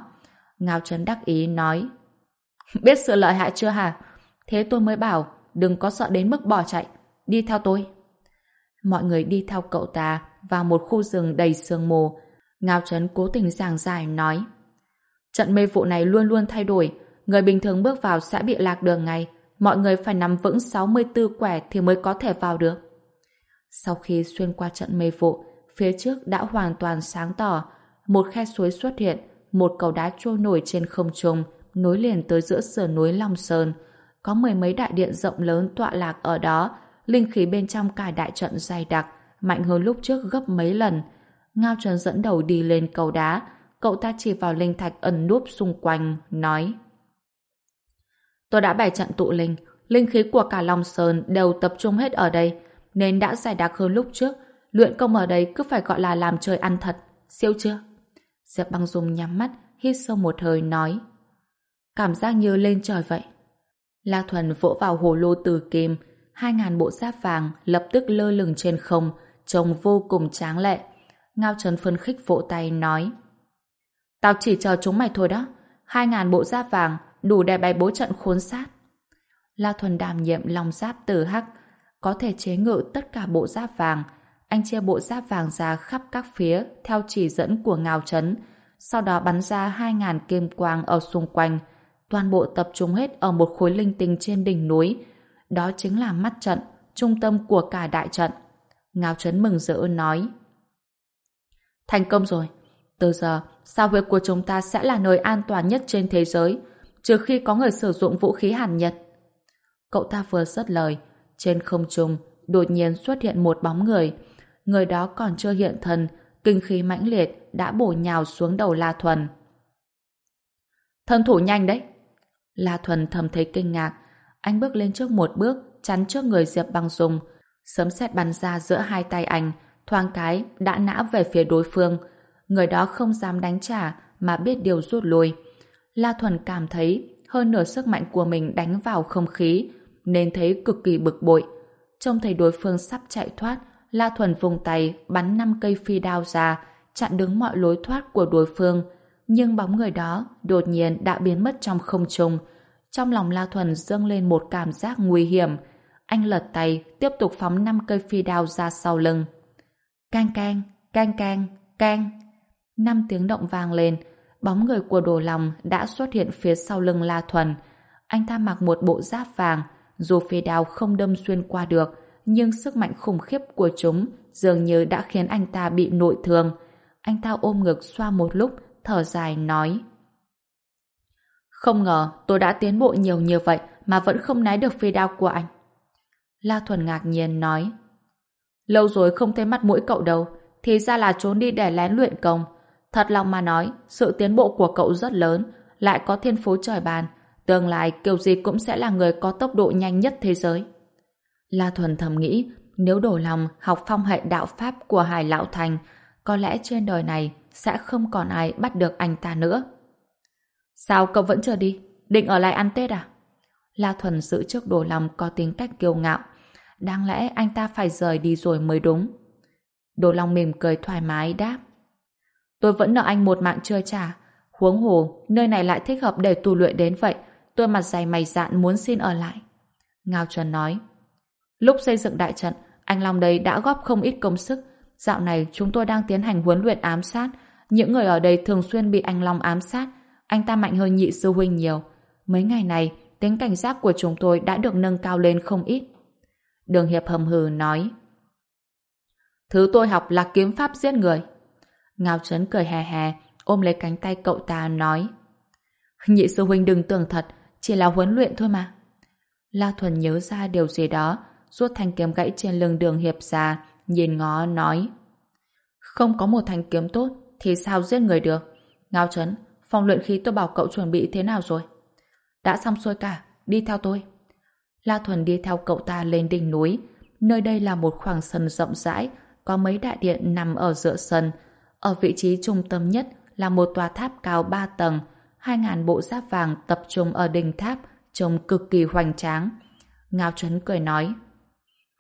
Ngao Trấn đắc ý nói Biết sự lợi hại chưa hả? Thế tôi mới bảo đừng có sợ đến mức bỏ chạy. Đi theo tôi. Mọi người đi theo cậu ta vào một khu rừng đầy sương mù. Ngao Trấn cố tình giảng giải nói Trận mê vụ này luôn luôn thay đổi. Người bình thường bước vào sẽ bị lạc đường ngay. Mọi người phải nắm vững 64 quẻ thì mới có thể vào được. Sau khi xuyên qua trận mê vụ, phía trước đã hoàn toàn sáng tỏ. Một khe suối xuất hiện, một cầu đá trôi nổi trên không trung, nối liền tới giữa sườn núi Long Sơn. Có mười mấy đại điện rộng lớn tọa lạc ở đó, linh khí bên trong cả đại trận dày đặc, mạnh hơn lúc trước gấp mấy lần. Ngao Trần dẫn đầu đi lên cầu đá, cậu ta chỉ vào linh thạch ẩn núp xung quanh, nói Tôi đã bày trận tụ linh, linh khí của cả Long Sơn đều tập trung hết ở đây, nên đã giải đặc hơn lúc trước. Luyện công ở đây cứ phải gọi là làm trời ăn thật. Siêu chưa? Diệp băng dùng nhắm mắt, hít sâu một hơi nói. Cảm giác như lên trời vậy. La Thuần vỗ vào hồ lô từ kim, hai ngàn bộ giáp vàng lập tức lơ lửng trên không, trông vô cùng tráng lệ. Ngao Trần phân khích vỗ tay nói. Tao chỉ chờ chúng mày thôi đó. Hai ngàn bộ giáp vàng đủ để bày bố trận khốn sát. La Thuần đảm nhiệm lòng giáp từ hắc, có thể chế ngự tất cả bộ giáp vàng. Anh chia bộ giáp vàng ra khắp các phía theo chỉ dẫn của ngào Trấn, sau đó bắn ra 2.000 kim quang ở xung quanh. Toàn bộ tập trung hết ở một khối linh tinh trên đỉnh núi. Đó chính là mắt trận, trung tâm của cả đại trận. Ngao Trấn mừng rỡ nói. Thành công rồi. Từ giờ, sao huyệt của chúng ta sẽ là nơi an toàn nhất trên thế giới, trừ khi có người sử dụng vũ khí hàn nhật. Cậu ta vừa dứt lời, trên không trung đột nhiên xuất hiện một bóng người. Người đó còn chưa hiện thân, kinh khí mãnh liệt đã bổ nhào xuống đầu La Thuần. Thân thủ nhanh đấy. La Thuần thầm thấy kinh ngạc. Anh bước lên trước một bước, chắn trước người Diệp Băng Dung. Sấm sét bắn ra giữa hai tay anh, thoáng cái đã nã về phía đối phương. Người đó không dám đánh trả mà biết điều rút lui. La Thuần cảm thấy hơn nửa sức mạnh của mình đánh vào không khí, nên thấy cực kỳ bực bội. Trông thấy đối phương sắp chạy thoát, La Thuần vùng tay bắn năm cây phi đao ra, chặn đứng mọi lối thoát của đối phương. Nhưng bóng người đó đột nhiên đã biến mất trong không trung. Trong lòng La Thuần dâng lên một cảm giác nguy hiểm. Anh lật tay, tiếp tục phóng năm cây phi đao ra sau lưng. Cang cang, cang cang, cang. Năm tiếng động vang lên, bóng người của đồ lòng đã xuất hiện phía sau lưng La Thuần. Anh ta mặc một bộ giáp vàng, dù phi đao không đâm xuyên qua được, nhưng sức mạnh khủng khiếp của chúng dường như đã khiến anh ta bị nội thương. Anh ta ôm ngực xoa một lúc, thở dài nói. Không ngờ tôi đã tiến bộ nhiều như vậy mà vẫn không né được phi đao của anh. La Thuần ngạc nhiên nói. Lâu rồi không thấy mắt mũi cậu đâu, thì ra là trốn đi để lén luyện công. Thật lòng mà nói, sự tiến bộ của cậu rất lớn, lại có thiên phú trời bàn, Tương lai kiểu gì cũng sẽ là người có tốc độ nhanh nhất thế giới. La Thuần thầm nghĩ, nếu đổ lòng học phong hệ đạo Pháp của Hải Lão Thành, có lẽ trên đời này sẽ không còn ai bắt được anh ta nữa. Sao cậu vẫn chưa đi? Định ở lại ăn Tết à? La Thuần giữ trước đồ lòng có tính cách kiêu ngạo. Đáng lẽ anh ta phải rời đi rồi mới đúng. Đồ Long mỉm cười thoải mái đáp. Tôi vẫn nợ anh một mạng chưa trả. Huống hồ, nơi này lại thích hợp để tu luyện đến vậy, tôi mặt dày mày dạn muốn xin ở lại. Ngao Trần nói, lúc xây dựng đại trận, anh Long đây đã góp không ít công sức. Dạo này chúng tôi đang tiến hành huấn luyện ám sát. Những người ở đây thường xuyên bị anh Long ám sát. Anh ta mạnh hơn nhị sư huynh nhiều. Mấy ngày này, tính cảnh giác của chúng tôi đã được nâng cao lên không ít. Đường Hiệp hầm hừ nói. Thứ tôi học là kiếm pháp giết người. Ngao Trấn cười hè hè, ôm lấy cánh tay cậu ta nói. Nhị sư huynh đừng tưởng thật, chỉ là huấn luyện thôi mà. La Thuần nhớ ra điều gì đó, rút thanh kiếm gãy trên lưng đường hiệp già nhìn ngó nói. Không có một thanh kiếm tốt, thì sao giết người được? Ngao Trấn, phòng luyện khí tôi bảo cậu chuẩn bị thế nào rồi? Đã xong xuôi cả, đi theo tôi. La Thuần đi theo cậu ta lên đỉnh núi. Nơi đây là một khoảng sân rộng rãi, có mấy đại điện nằm ở giữa sân. Ở vị trí trung tâm nhất là một tòa tháp cao 3 tầng, 2.000 bộ giáp vàng tập trung ở đỉnh tháp, trông cực kỳ hoành tráng. Ngao Trấn cười nói,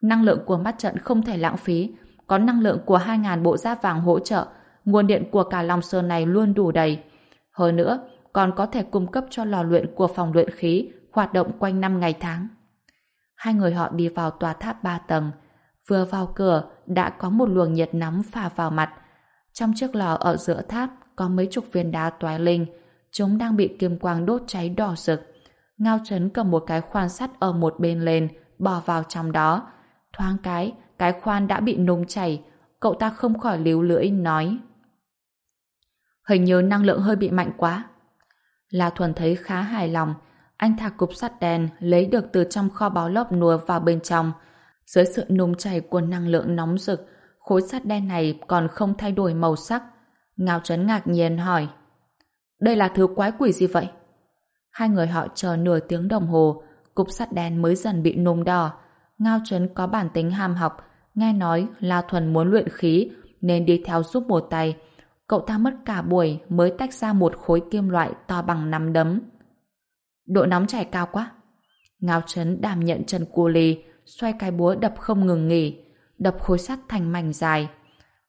năng lượng của mắt trận không thể lãng phí, có năng lượng của 2.000 bộ giáp vàng hỗ trợ, nguồn điện của cả Long Sơn này luôn đủ đầy. Hơn nữa, còn có thể cung cấp cho lò luyện của phòng luyện khí hoạt động quanh năm ngày tháng. Hai người họ đi vào tòa tháp ba tầng. Vừa vào cửa, đã có một luồng nhiệt nóng phả vào mặt. Trong chiếc lò ở giữa tháp có mấy chục viên đá toái linh. Chúng đang bị kim quang đốt cháy đỏ rực. Ngao Trấn cầm một cái khoan sắt ở một bên lên, bỏ vào trong đó. Thoáng cái, cái khoan đã bị nung chảy. Cậu ta không khỏi líu lưỡi, nói. Hình như năng lượng hơi bị mạnh quá. La Thuần thấy khá hài lòng. Anh thả cục sắt đen lấy được từ trong kho báo lốc nùa vào bên trong. Dưới sự nung chảy của năng lượng nóng rực, khối sắt đen này còn không thay đổi màu sắc. Ngao Trấn ngạc nhiên hỏi. Đây là thứ quái quỷ gì vậy? Hai người họ chờ nửa tiếng đồng hồ, cục sắt đen mới dần bị nung đỏ. Ngao Trấn có bản tính ham học, nghe nói La Thuần muốn luyện khí nên đi theo giúp một tay. Cậu ta mất cả buổi mới tách ra một khối kim loại to bằng nắm đấm. Độ nóng chảy cao quá. Ngao Trấn đảm nhận chân cua lì, xoay cái búa đập không ngừng nghỉ, đập khối sắt thành mảnh dài.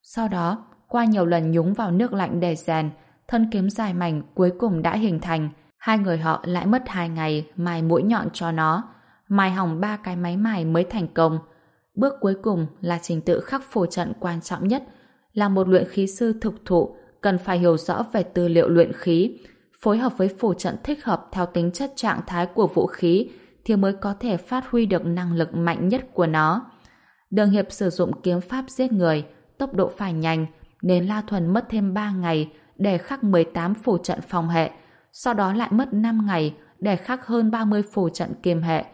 Sau đó, qua nhiều lần nhúng vào nước lạnh để rèn, thân kiếm dài mảnh cuối cùng đã hình thành. Hai người họ lại mất hai ngày mài mũi nhọn cho nó. Mài hỏng ba cái máy mài mới thành công. Bước cuối cùng là trình tự khắc phổ trận quan trọng nhất. Là một luyện khí sư thực thụ, cần phải hiểu rõ về tư liệu luyện khí, phối hợp với phổ trận thích hợp theo tính chất trạng thái của vũ khí thì mới có thể phát huy được năng lực mạnh nhất của nó. Đường Hiệp sử dụng kiếm pháp giết người, tốc độ phải nhanh, nên La Thuần mất thêm 3 ngày để khắc 18 phù trận phòng hệ, sau đó lại mất 5 ngày để khắc hơn 30 phù trận kiềm hệ.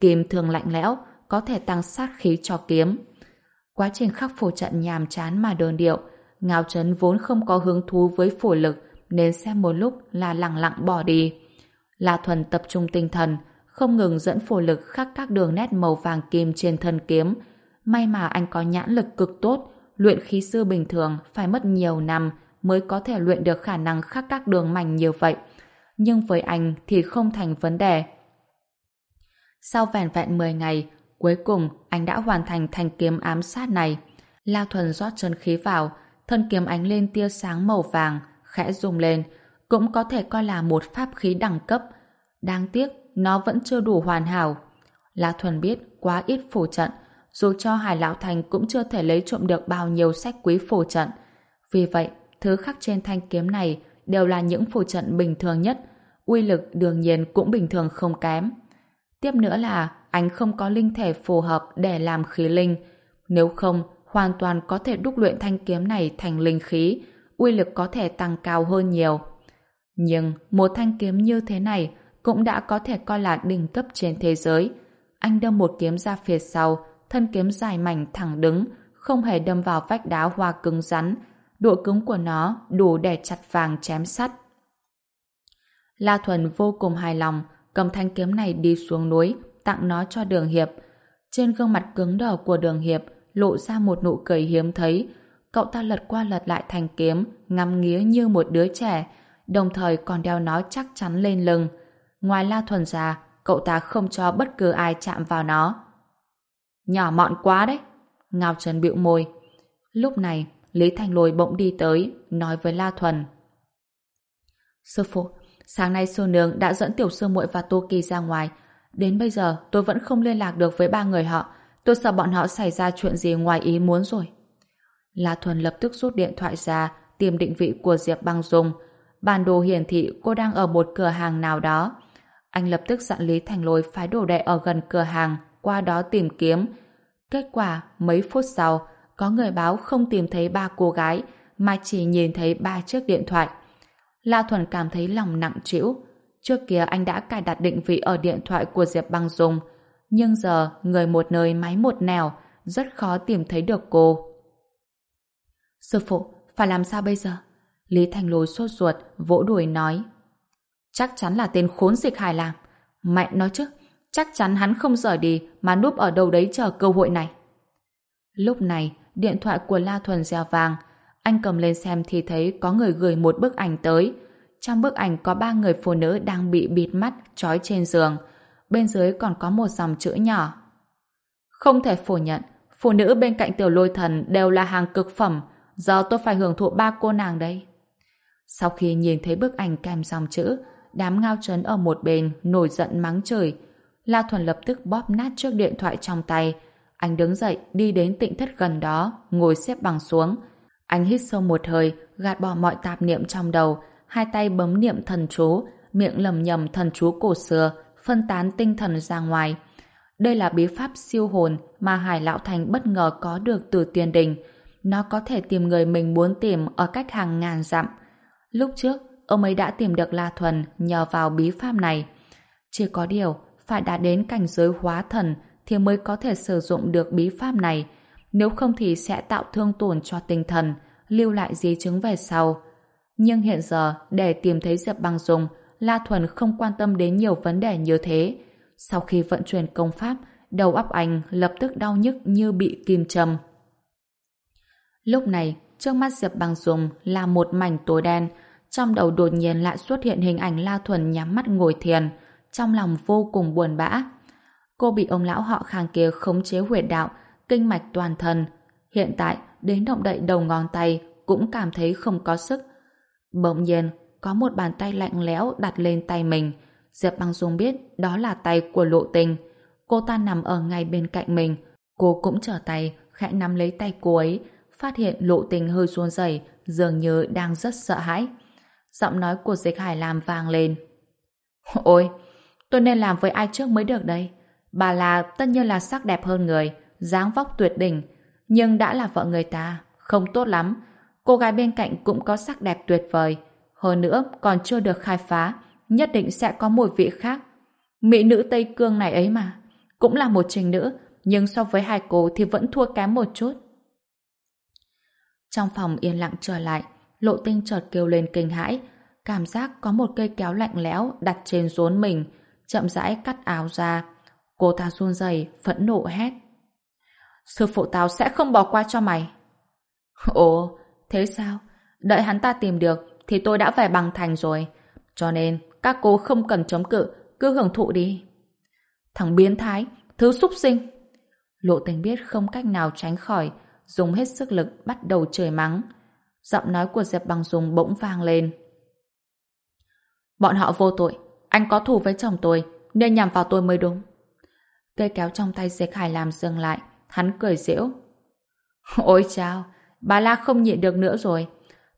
Kim thường lạnh lẽo, có thể tăng sát khí cho kiếm. Quá trình khắc phù trận nhàm chán mà đơn điệu, Ngao Trấn vốn không có hứng thú với phù lực, nên xem một lúc là lặng lặng bỏ đi. La Thuần tập trung tinh thần, không ngừng dẫn phù lực khắc các đường nét màu vàng kim trên thân kiếm. May mà anh có nhãn lực cực tốt, luyện khí sư bình thường phải mất nhiều năm mới có thể luyện được khả năng khắc các đường mảnh như vậy. Nhưng với anh thì không thành vấn đề. Sau vẹn vẹn 10 ngày, cuối cùng anh đã hoàn thành thanh kiếm ám sát này. La Thuần rót chân khí vào, thân kiếm ánh lên tia sáng màu vàng, khẽ rung lên, cũng có thể coi là một pháp khí đẳng cấp. Đáng tiếc, nó vẫn chưa đủ hoàn hảo. La Thuần biết quá ít phổ trận, dù cho Hải Lão Thành cũng chưa thể lấy trộm được bao nhiêu sách quý phổ trận. Vì vậy, thứ khắc trên thanh kiếm này đều là những phù trận bình thường nhất, uy lực đương nhiên cũng bình thường không kém. Tiếp nữa là anh không có linh thể phù hợp để làm khí linh, nếu không hoàn toàn có thể đúc luyện thanh kiếm này thành linh khí, uy lực có thể tăng cao hơn nhiều. Nhưng một thanh kiếm như thế này cũng đã có thể coi là đỉnh cấp trên thế giới. Anh đâm một kiếm ra phía sau, thân kiếm dài mảnh thẳng đứng, không hề đâm vào vách đá hoa cứng rắn. Độ cứng của nó đủ để chặt vàng chém sắt. La Thuần vô cùng hài lòng, cầm thanh kiếm này đi xuống núi, tặng nó cho Đường Hiệp. Trên gương mặt cứng đờ của Đường Hiệp lộ ra một nụ cười hiếm thấy, cậu ta lật qua lật lại thanh kiếm, ngắm nghía như một đứa trẻ, đồng thời còn đeo nó chắc chắn lên lưng. Ngoài La Thuần ra, cậu ta không cho bất cứ ai chạm vào nó. Nhỏ mọn quá đấy. Ngao Trần bĩu môi. Lúc này, Lý Thành Lôi bỗng đi tới, nói với La Thuần. Sư phụ, sáng nay sư nương đã dẫn tiểu sư muội và Tô Kỳ ra ngoài. Đến bây giờ tôi vẫn không liên lạc được với ba người họ. Tôi sợ bọn họ xảy ra chuyện gì ngoài ý muốn rồi. La Thuần lập tức rút điện thoại ra tìm định vị của Diệp Băng Dung. Bản đồ hiển thị cô đang ở một cửa hàng nào đó. Anh lập tức dặn Lý Thành Lôi phái đồ đệ ở gần cửa hàng, qua đó tìm kiếm. Kết quả, mấy phút sau, có người báo không tìm thấy ba cô gái, mà chỉ nhìn thấy ba chiếc điện thoại. La Thuần cảm thấy lòng nặng trĩu. Trước kia anh đã cài đặt định vị ở điện thoại của Diệp Băng Dung, nhưng giờ người một nơi máy một nẻo, rất khó tìm thấy được cô. Sư phụ, phải làm sao bây giờ? Lý Thành Lôi sốt ruột, vỗ đùi nói. Chắc chắn là tên khốn dịch hài làm. Mẹ nói chứ, chắc chắn hắn không rời đi mà núp ở đâu đấy chờ cơ hội này. Lúc này, điện thoại của La Thuần reo vàng. Anh cầm lên xem thì thấy có người gửi một bức ảnh tới. Trong bức ảnh có ba người phụ nữ đang bị bịt mắt, trói trên giường. Bên dưới còn có một dòng chữ nhỏ. Không thể phủ nhận, phụ nữ bên cạnh tiểu lôi thần đều là hàng cực phẩm. Giờ tôi phải hưởng thụ ba cô nàng đây. Sau khi nhìn thấy bức ảnh kèm dòng chữ, đám ngao trấn ở một bên nổi giận mắng trời. La Thuần lập tức bóp nát chiếc điện thoại trong tay. Anh đứng dậy đi đến tịnh thất gần đó, ngồi xếp bằng xuống. Anh hít sâu một hơi, gạt bỏ mọi tạp niệm trong đầu, hai tay bấm niệm thần chú, miệng lầm nhầm thần chú cổ xưa, phân tán tinh thần ra ngoài. Đây là bí pháp siêu hồn mà Hải Lão Thành bất ngờ có được từ tiền đình. Nó có thể tìm người mình muốn tìm ở cách hàng ngàn dặm. Lúc trước, ông ấy đã tìm được La Thuần nhờ vào bí pháp này. Chỉ có điều, phải đạt đến cảnh giới hóa thần thì mới có thể sử dụng được bí pháp này. Nếu không thì sẽ tạo thương tổn cho tinh thần, lưu lại di chứng về sau. Nhưng hiện giờ, để tìm thấy Diệp Băng Dung, La Thuần không quan tâm đến nhiều vấn đề như thế. Sau khi vận chuyển công pháp, đầu óc anh lập tức đau nhức như bị kim châm. Lúc này, trước mắt Diệp Băng Dung là một mảnh tối đen, trong đầu đột nhiên lại xuất hiện hình ảnh La Thuần nhắm mắt ngồi thiền, trong lòng vô cùng buồn bã. Cô bị ông lão họ khang kia khống chế huyệt đạo, kinh mạch toàn thân. Hiện tại, đến động đậy đầu ngón tay cũng cảm thấy không có sức. Bỗng nhiên, có một bàn tay lạnh lẽo đặt lên tay mình. Diệp Băng Dung biết đó là tay của lộ tình. Cô ta nằm ở ngay bên cạnh mình. Cô cũng trở tay, khẽ nắm lấy tay cô ấy, phát hiện lộ tình hơi xuôn dày, dường như đang rất sợ hãi. Giọng nói của Dịch Hải làm vang lên. Ôi, tôi nên làm với ai trước mới được đây? Bà là tất nhiên là sắc đẹp hơn người, dáng vóc tuyệt đỉnh, nhưng đã là vợ người ta, không tốt lắm. Cô gái bên cạnh cũng có sắc đẹp tuyệt vời, hơn nữa còn chưa được khai phá, nhất định sẽ có mùi vị khác. Mỹ nữ Tây Cương này ấy mà, cũng là một trình nữ, nhưng so với hai cô thì vẫn thua kém một chút. Trong phòng yên lặng trở lại, lộ tinh chợt kêu lên kinh hãi, cảm giác có một cây kéo lạnh lẽo đặt trên rốn mình, chậm rãi cắt áo ra. Cô ta run rẩy, phẫn nộ hét. Sư phụ tao sẽ không bỏ qua cho mày. Ồ, thế sao? Đợi hắn ta tìm được thì tôi đã về bằng thành rồi. Cho nên, các cô không cần chống cự, cứ hưởng thụ đi. Thằng biến thái, thứ xúc sinh. Lộ tình biết không cách nào tránh khỏi, dùng hết sức lực bắt đầu trời mắng. Giọng nói của Diệp Bằng dùng bỗng vang lên. Bọn họ vô tội, anh có thù với chồng tôi, nên nhằm vào tôi mới đúng. Cây kéo trong tay Diệp Hải làm dừng lại, hắn cười giễu. Ôi chao, bà La không nhịn được nữa rồi.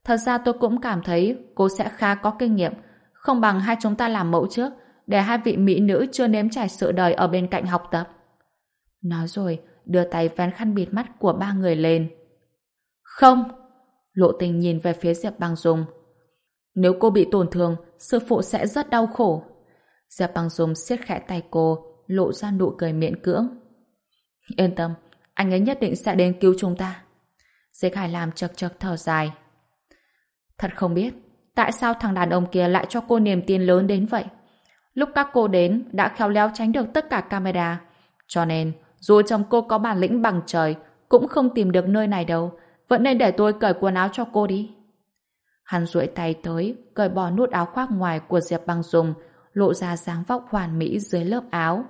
Thật ra tôi cũng cảm thấy cô sẽ khá có kinh nghiệm, không bằng hai chúng ta làm mẫu trước, để hai vị mỹ nữ chưa nếm trải sự đời ở bên cạnh học tập. Nói rồi, đưa tay vén khăn bịt mắt của ba người lên. Không! Lộ tình nhìn về phía Diệp Băng Dung. Nếu cô bị tổn thương, sư phụ sẽ rất đau khổ. Diệp Băng Dung siết khẽ tay cô, lộ ra nụ cười miễn cưỡng. Yên tâm, anh ấy nhất định sẽ đến cứu chúng ta. Diệp Hải làm chật chật thở dài. Thật không biết, tại sao thằng đàn ông kia lại cho cô niềm tin lớn đến vậy? Lúc các cô đến, đã khéo léo tránh được tất cả camera. Cho nên, dù chồng cô có bản lĩnh bằng trời, cũng không tìm được nơi này đâu. Vẫn nên để tôi cởi quần áo cho cô đi. Hắn duỗi tay tới, cởi bỏ nút áo khoác ngoài của Diệp Băng dùng lộ ra dáng vóc hoàn mỹ dưới lớp áo.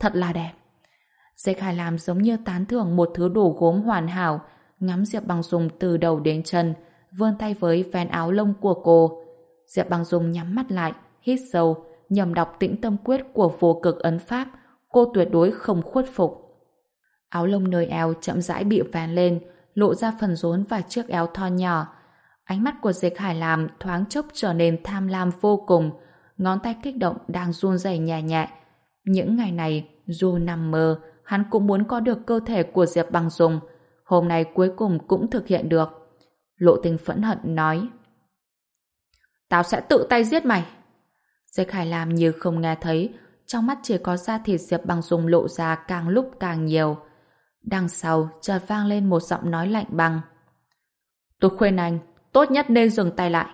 Thật là đẹp. Diệp Hải làm giống như tán thưởng một thứ đồ gốm hoàn hảo, ngắm Diệp bằng Dung từ đầu đến chân, vươn tay với ven áo lông của cô. Diệp bằng Dung nhắm mắt lại, hít sâu, nhầm đọc tĩnh tâm quyết của vô cực ấn pháp, cô tuyệt đối không khuất phục. Áo lông nơi eo chậm rãi bị vén lên, lộ ra phần rốn và chiếc eo thon nhỏ. Ánh mắt của Dịch Hải làm thoáng chốc trở nên tham lam vô cùng, ngón tay kích động đang run rẩy nhẹ nhẹ. Những ngày này, dù nằm mơ, hắn cũng muốn có được cơ thể của Diệp Băng Dung. Hôm nay cuối cùng cũng thực hiện được. Lộ tình phẫn hận nói. Tao sẽ tự tay giết mày. Diệp Khải Lam như không nghe thấy, trong mắt chỉ có da thịt Diệp Băng Dung lộ ra càng lúc càng nhiều. Đằng sau chợt vang lên một giọng nói lạnh băng. Tôi khuyên anh, tốt nhất nên dừng tay lại.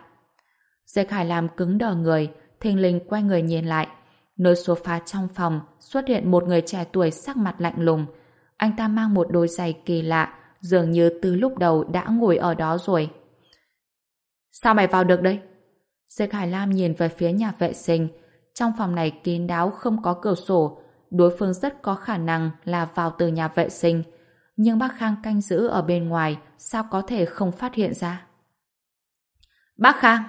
Diệp Khải Lam cứng đờ người, thình lình quay người nhìn lại. Nơi sofa trong phòng xuất hiện một người trẻ tuổi sắc mặt lạnh lùng. Anh ta mang một đôi giày kỳ lạ, dường như từ lúc đầu đã ngồi ở đó rồi. Sao mày vào được đây? Diệp Hải Lam nhìn về phía nhà vệ sinh. Trong phòng này kín đáo không có cửa sổ. Đối phương rất có khả năng là vào từ nhà vệ sinh. Nhưng bác Khang canh giữ ở bên ngoài sao có thể không phát hiện ra? Bác Khang!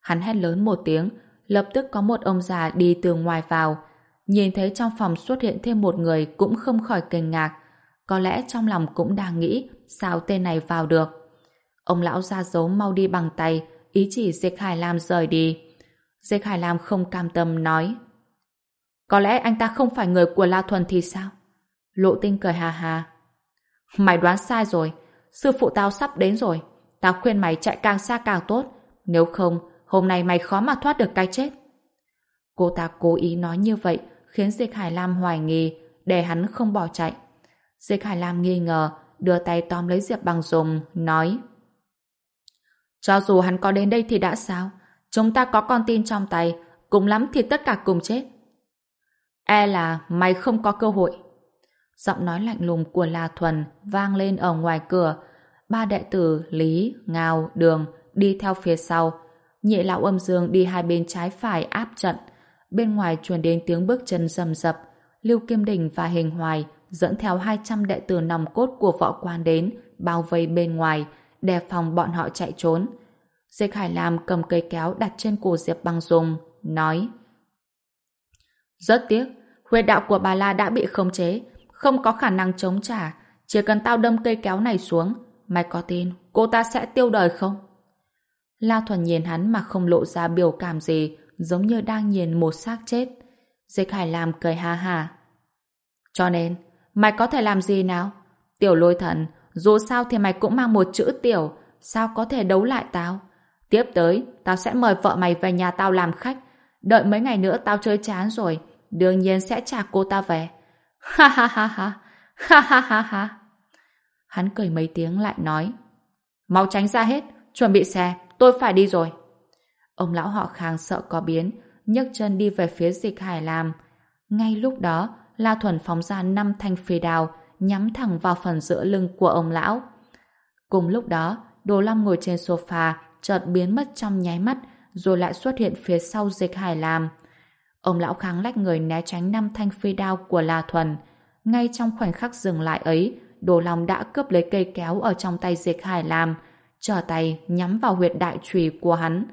Hắn hét lớn một tiếng lập tức có một ông già đi từ ngoài vào. Nhìn thấy trong phòng xuất hiện thêm một người cũng không khỏi kinh ngạc. Có lẽ trong lòng cũng đang nghĩ sao tên này vào được. Ông lão ra dấu mau đi bằng tay, ý chỉ Diệp Hải Lam rời đi. Diệp Hải Lam không cam tâm nói Có lẽ anh ta không phải người của La Thuần thì sao? Lộ tinh cười hà hà. Mày đoán sai rồi. Sư phụ tao sắp đến rồi. Tao khuyên mày chạy càng xa càng tốt. Nếu không, hôm nay mày khó mà thoát được cái chết. Cô ta cố ý nói như vậy khiến Diệp Hải Lam hoài nghi để hắn không bỏ chạy. Diệp Hải Lam nghi ngờ đưa tay tóm lấy Diệp Bằng Dùng nói Cho dù hắn có đến đây thì đã sao? Chúng ta có con tin trong tay cùng lắm thì tất cả cùng chết. E là mày không có cơ hội. Giọng nói lạnh lùng của La Thuần vang lên ở ngoài cửa. Ba đệ tử Lý, Ngao, Đường đi theo phía sau Nhị lão âm dương đi hai bên trái phải áp trận. Bên ngoài truyền đến tiếng bước chân rầm rập. Lưu Kim Đình và Hình Hoài dẫn theo 200 đệ tử nòng cốt của võ quan đến, bao vây bên ngoài, đề phòng bọn họ chạy trốn. Dịch Hải Lam cầm cây kéo đặt trên cổ Diệp Băng Dung, nói Rất tiếc, huyệt đạo của bà La đã bị khống chế, không có khả năng chống trả, chỉ cần tao đâm cây kéo này xuống, mày có tin cô ta sẽ tiêu đời không? La Thuần nhìn hắn mà không lộ ra biểu cảm gì, giống như đang nhìn một xác chết. Dịch Hải làm cười ha ha. Cho nên, mày có thể làm gì nào? Tiểu lôi thần, dù sao thì mày cũng mang một chữ tiểu, sao có thể đấu lại tao? Tiếp tới, tao sẽ mời vợ mày về nhà tao làm khách. Đợi mấy ngày nữa tao chơi chán rồi, đương nhiên sẽ trả cô ta về. Ha ha ha ha, ha ha ha ha. Hắn cười mấy tiếng lại nói. Mau tránh ra hết, chuẩn bị xe, tôi phải đi rồi. Ông lão họ khang sợ có biến, nhấc chân đi về phía dịch hải làm. Ngay lúc đó, La Thuần phóng ra năm thanh phi đào, nhắm thẳng vào phần giữa lưng của ông lão. Cùng lúc đó, Đồ Long ngồi trên sofa, chợt biến mất trong nháy mắt, rồi lại xuất hiện phía sau dịch hải làm. Ông lão kháng lách người né tránh năm thanh phi đao của La Thuần. Ngay trong khoảnh khắc dừng lại ấy, Đồ Long đã cướp lấy cây kéo ở trong tay dịch hải làm, trở tay nhắm vào huyệt đại trùy của hắn.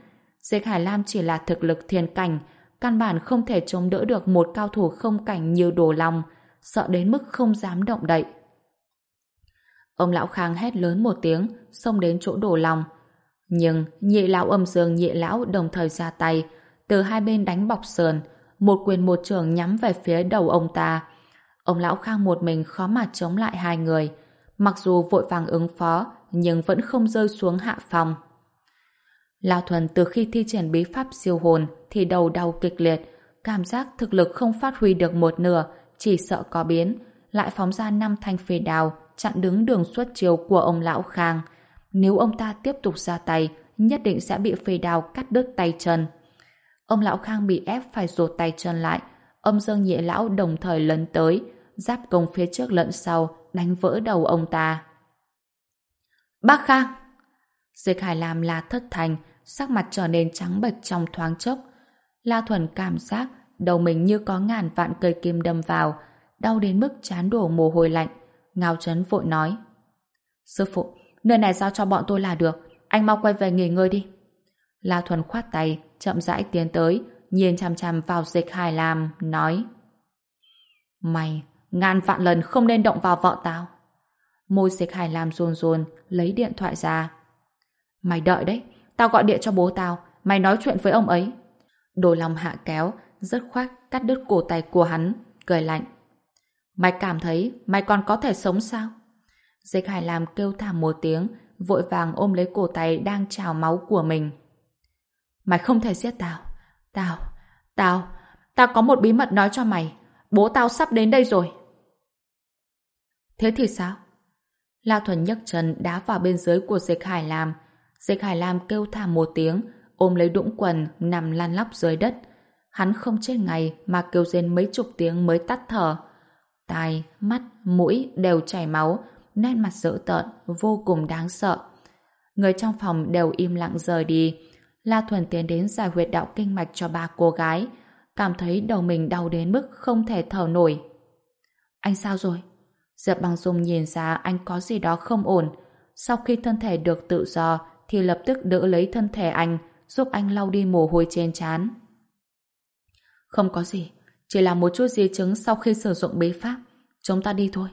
Dịch Hải Lam chỉ là thực lực thiên cảnh, căn bản không thể chống đỡ được một cao thủ không cảnh như Đồ lòng, sợ đến mức không dám động đậy. Ông lão Khang hét lớn một tiếng, xông đến chỗ Đồ lòng. Nhưng nhị lão âm dương nhị lão đồng thời ra tay, từ hai bên đánh bọc sườn, một quyền một trường nhắm về phía đầu ông ta. Ông lão Khang một mình khó mà chống lại hai người, mặc dù vội vàng ứng phó, nhưng vẫn không rơi xuống hạ phòng. Lão Thuần từ khi thi triển bí pháp siêu hồn thì đầu đau kịch liệt, cảm giác thực lực không phát huy được một nửa, chỉ sợ có biến, lại phóng ra năm thanh phê đào, chặn đứng đường xuất chiêu của ông lão Khang. Nếu ông ta tiếp tục ra tay, nhất định sẽ bị phê đào cắt đứt tay chân. Ông lão Khang bị ép phải rột tay chân lại, âm dương nhị lão đồng thời lấn tới, giáp công phía trước lẫn sau, đánh vỡ đầu ông ta. Bác Khang! Dịch Hải Lam là thất thành, sắc mặt trở nên trắng bệch trong thoáng chốc. La Thuần cảm giác đầu mình như có ngàn vạn cây kim đâm vào, đau đến mức chán đổ mồ hôi lạnh. Ngao Trấn vội nói. Sư phụ, nơi này giao cho bọn tôi là được, anh mau quay về nghỉ ngơi đi. La Thuần khoát tay, chậm rãi tiến tới, nhìn chằm chằm vào dịch Hải Lam nói. Mày, ngàn vạn lần không nên động vào vợ tao. Môi dịch Hải làm run run, lấy điện thoại ra. Mày đợi đấy, tao gọi điện cho bố tao, mày nói chuyện với ông ấy. Đồ lòng hạ kéo, rất khoát cắt đứt cổ tay của hắn, cười lạnh. Mày cảm thấy mày còn có thể sống sao? Dịch Hải Lam kêu thảm một tiếng, vội vàng ôm lấy cổ tay đang trào máu của mình. Mày không thể giết tao. Tao, tao, tao có một bí mật nói cho mày. Bố tao sắp đến đây rồi. Thế thì sao? La Thuần nhấc chân đá vào bên dưới của Dịch Hải Lam. Dịch Hải Lam kêu thảm một tiếng, ôm lấy đũng quần, nằm lăn lóc dưới đất. Hắn không chết ngay mà kêu rên mấy chục tiếng mới tắt thở. Tai, mắt, mũi đều chảy máu, nét mặt dữ tợn, vô cùng đáng sợ. Người trong phòng đều im lặng rời đi. La Thuần tiến đến giải huyệt đạo kinh mạch cho ba cô gái, cảm thấy đầu mình đau đến mức không thể thở nổi. Anh sao rồi? Diệp băng Dung nhìn ra anh có gì đó không ổn. Sau khi thân thể được tự do thì lập tức đỡ lấy thân thể anh, giúp anh lau đi mồ hôi trên trán. Không có gì, chỉ là một chút di chứng sau khi sử dụng bí pháp. Chúng ta đi thôi.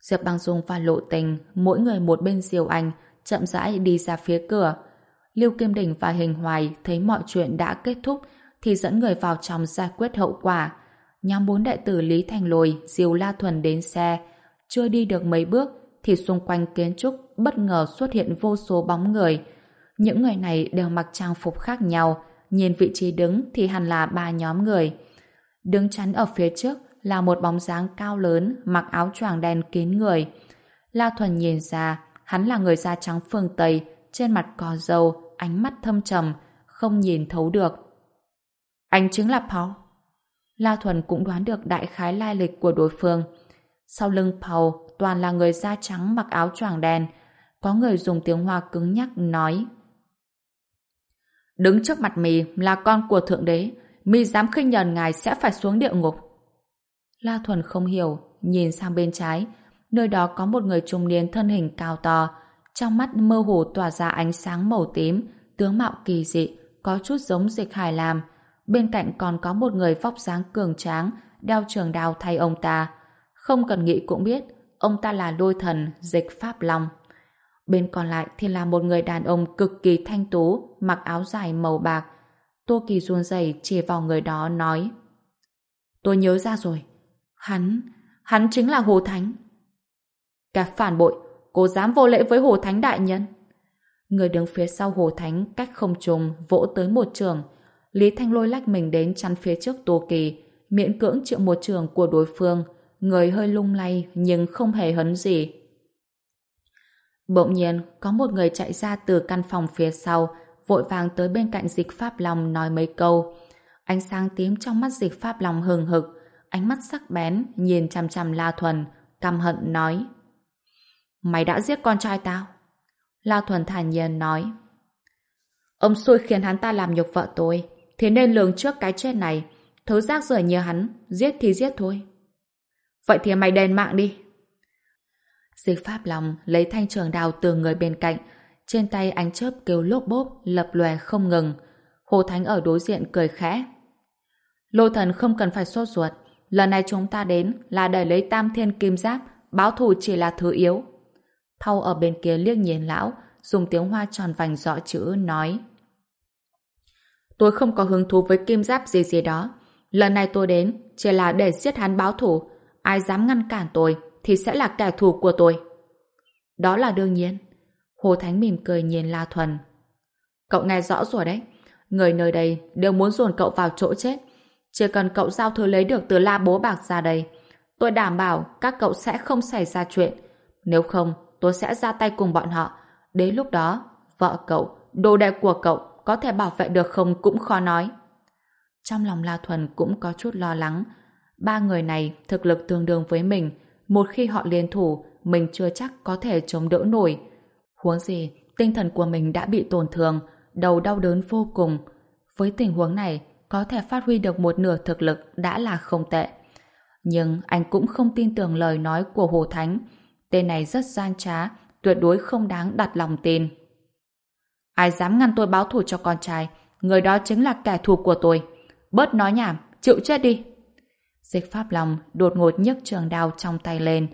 Diệp Băng Dung và Lộ Tình, mỗi người một bên diều anh, chậm rãi đi ra phía cửa. Lưu Kim Đình và Hình Hoài thấy mọi chuyện đã kết thúc thì dẫn người vào trong giải quyết hậu quả. Nhóm bốn đệ tử Lý Thành Lôi, Diều La Thuần đến xe. Chưa đi được mấy bước thì xung quanh kiến trúc bất ngờ xuất hiện vô số bóng người. Những người này đều mặc trang phục khác nhau, nhìn vị trí đứng thì hẳn là ba nhóm người. Đứng chắn ở phía trước là một bóng dáng cao lớn mặc áo choàng đen kín người. La Thuần nhìn ra, hắn là người da trắng phương Tây, trên mặt có râu, ánh mắt thâm trầm, không nhìn thấu được. Anh chính là Paul. La Thuần cũng đoán được đại khái lai lịch của đối phương. Sau lưng Paul toàn là người da trắng mặc áo choàng đen. Có người dùng tiếng Hoa cứng nhắc nói Đứng trước mặt mì là con của Thượng Đế, mì dám khinh nhờn ngài sẽ phải xuống địa ngục. La Thuần không hiểu, nhìn sang bên trái, nơi đó có một người trung niên thân hình cao to, trong mắt mơ hồ tỏa ra ánh sáng màu tím, tướng mạo kỳ dị, có chút giống dịch hải làm. Bên cạnh còn có một người vóc dáng cường tráng, đeo trường đào thay ông ta. Không cần nghĩ cũng biết, ông ta là lôi thần dịch Pháp Long. Bên còn lại thì là một người đàn ông cực kỳ thanh tú, mặc áo dài màu bạc. Tô Kỳ run rẩy chỉ vào người đó nói Tôi nhớ ra rồi. Hắn, hắn chính là Hồ Thánh. Cả phản bội, cô dám vô lễ với Hồ Thánh đại nhân. Người đứng phía sau Hồ Thánh cách không trùng vỗ tới một trường. Lý Thanh lôi lách mình đến chắn phía trước Tô Kỳ, miễn cưỡng chịu một trường của đối phương. Người hơi lung lay nhưng không hề hấn gì. Bỗng nhiên, có một người chạy ra từ căn phòng phía sau, vội vàng tới bên cạnh dịch Pháp Long nói mấy câu. Ánh sáng tím trong mắt dịch Pháp Long hừng hực, ánh mắt sắc bén nhìn chằm chằm La Thuần, căm hận nói. Mày đã giết con trai tao. La Thuần thản nhiên nói. Ông xui khiến hắn ta làm nhục vợ tôi, thế nên lường trước cái chết này, thứ rác rưởi như hắn, giết thì giết thôi. Vậy thì mày đền mạng đi. Dịch Pháp lòng lấy thanh trường đào từ người bên cạnh, trên tay ánh chớp kêu lốp bốp, lập lòe không ngừng. Hồ Thánh ở đối diện cười khẽ. Lô thần không cần phải sốt ruột, lần này chúng ta đến là để lấy tam thiên kim giáp, báo thù chỉ là thứ yếu. thâu ở bên kia liếc nhìn lão, dùng tiếng hoa tròn vành rõ chữ nói. Tôi không có hứng thú với kim giáp gì gì đó. Lần này tôi đến chỉ là để giết hắn báo thù. Ai dám ngăn cản tôi thì sẽ là kẻ thù của tôi. Đó là đương nhiên. Hồ Thánh mỉm cười nhìn La Thuần. Cậu nghe rõ rồi đấy. Người nơi đây đều muốn dồn cậu vào chỗ chết. Chỉ cần cậu giao thứ lấy được từ La Bố Bạc ra đây, tôi đảm bảo các cậu sẽ không xảy ra chuyện. Nếu không, tôi sẽ ra tay cùng bọn họ. Đến lúc đó, vợ cậu, đồ đệ của cậu có thể bảo vệ được không cũng khó nói. Trong lòng La Thuần cũng có chút lo lắng. Ba người này thực lực tương đương với mình, một khi họ liên thủ, mình chưa chắc có thể chống đỡ nổi. Huống gì, tinh thần của mình đã bị tổn thương, đầu đau đớn vô cùng. Với tình huống này, có thể phát huy được một nửa thực lực đã là không tệ. Nhưng anh cũng không tin tưởng lời nói của Hồ Thánh. Tên này rất gian trá, tuyệt đối không đáng đặt lòng tin. Ai dám ngăn tôi báo thù cho con trai, người đó chính là kẻ thù của tôi. Bớt nói nhảm, chịu chết đi. Dịch Pháp Long đột ngột nhấc trường đao trong tay lên.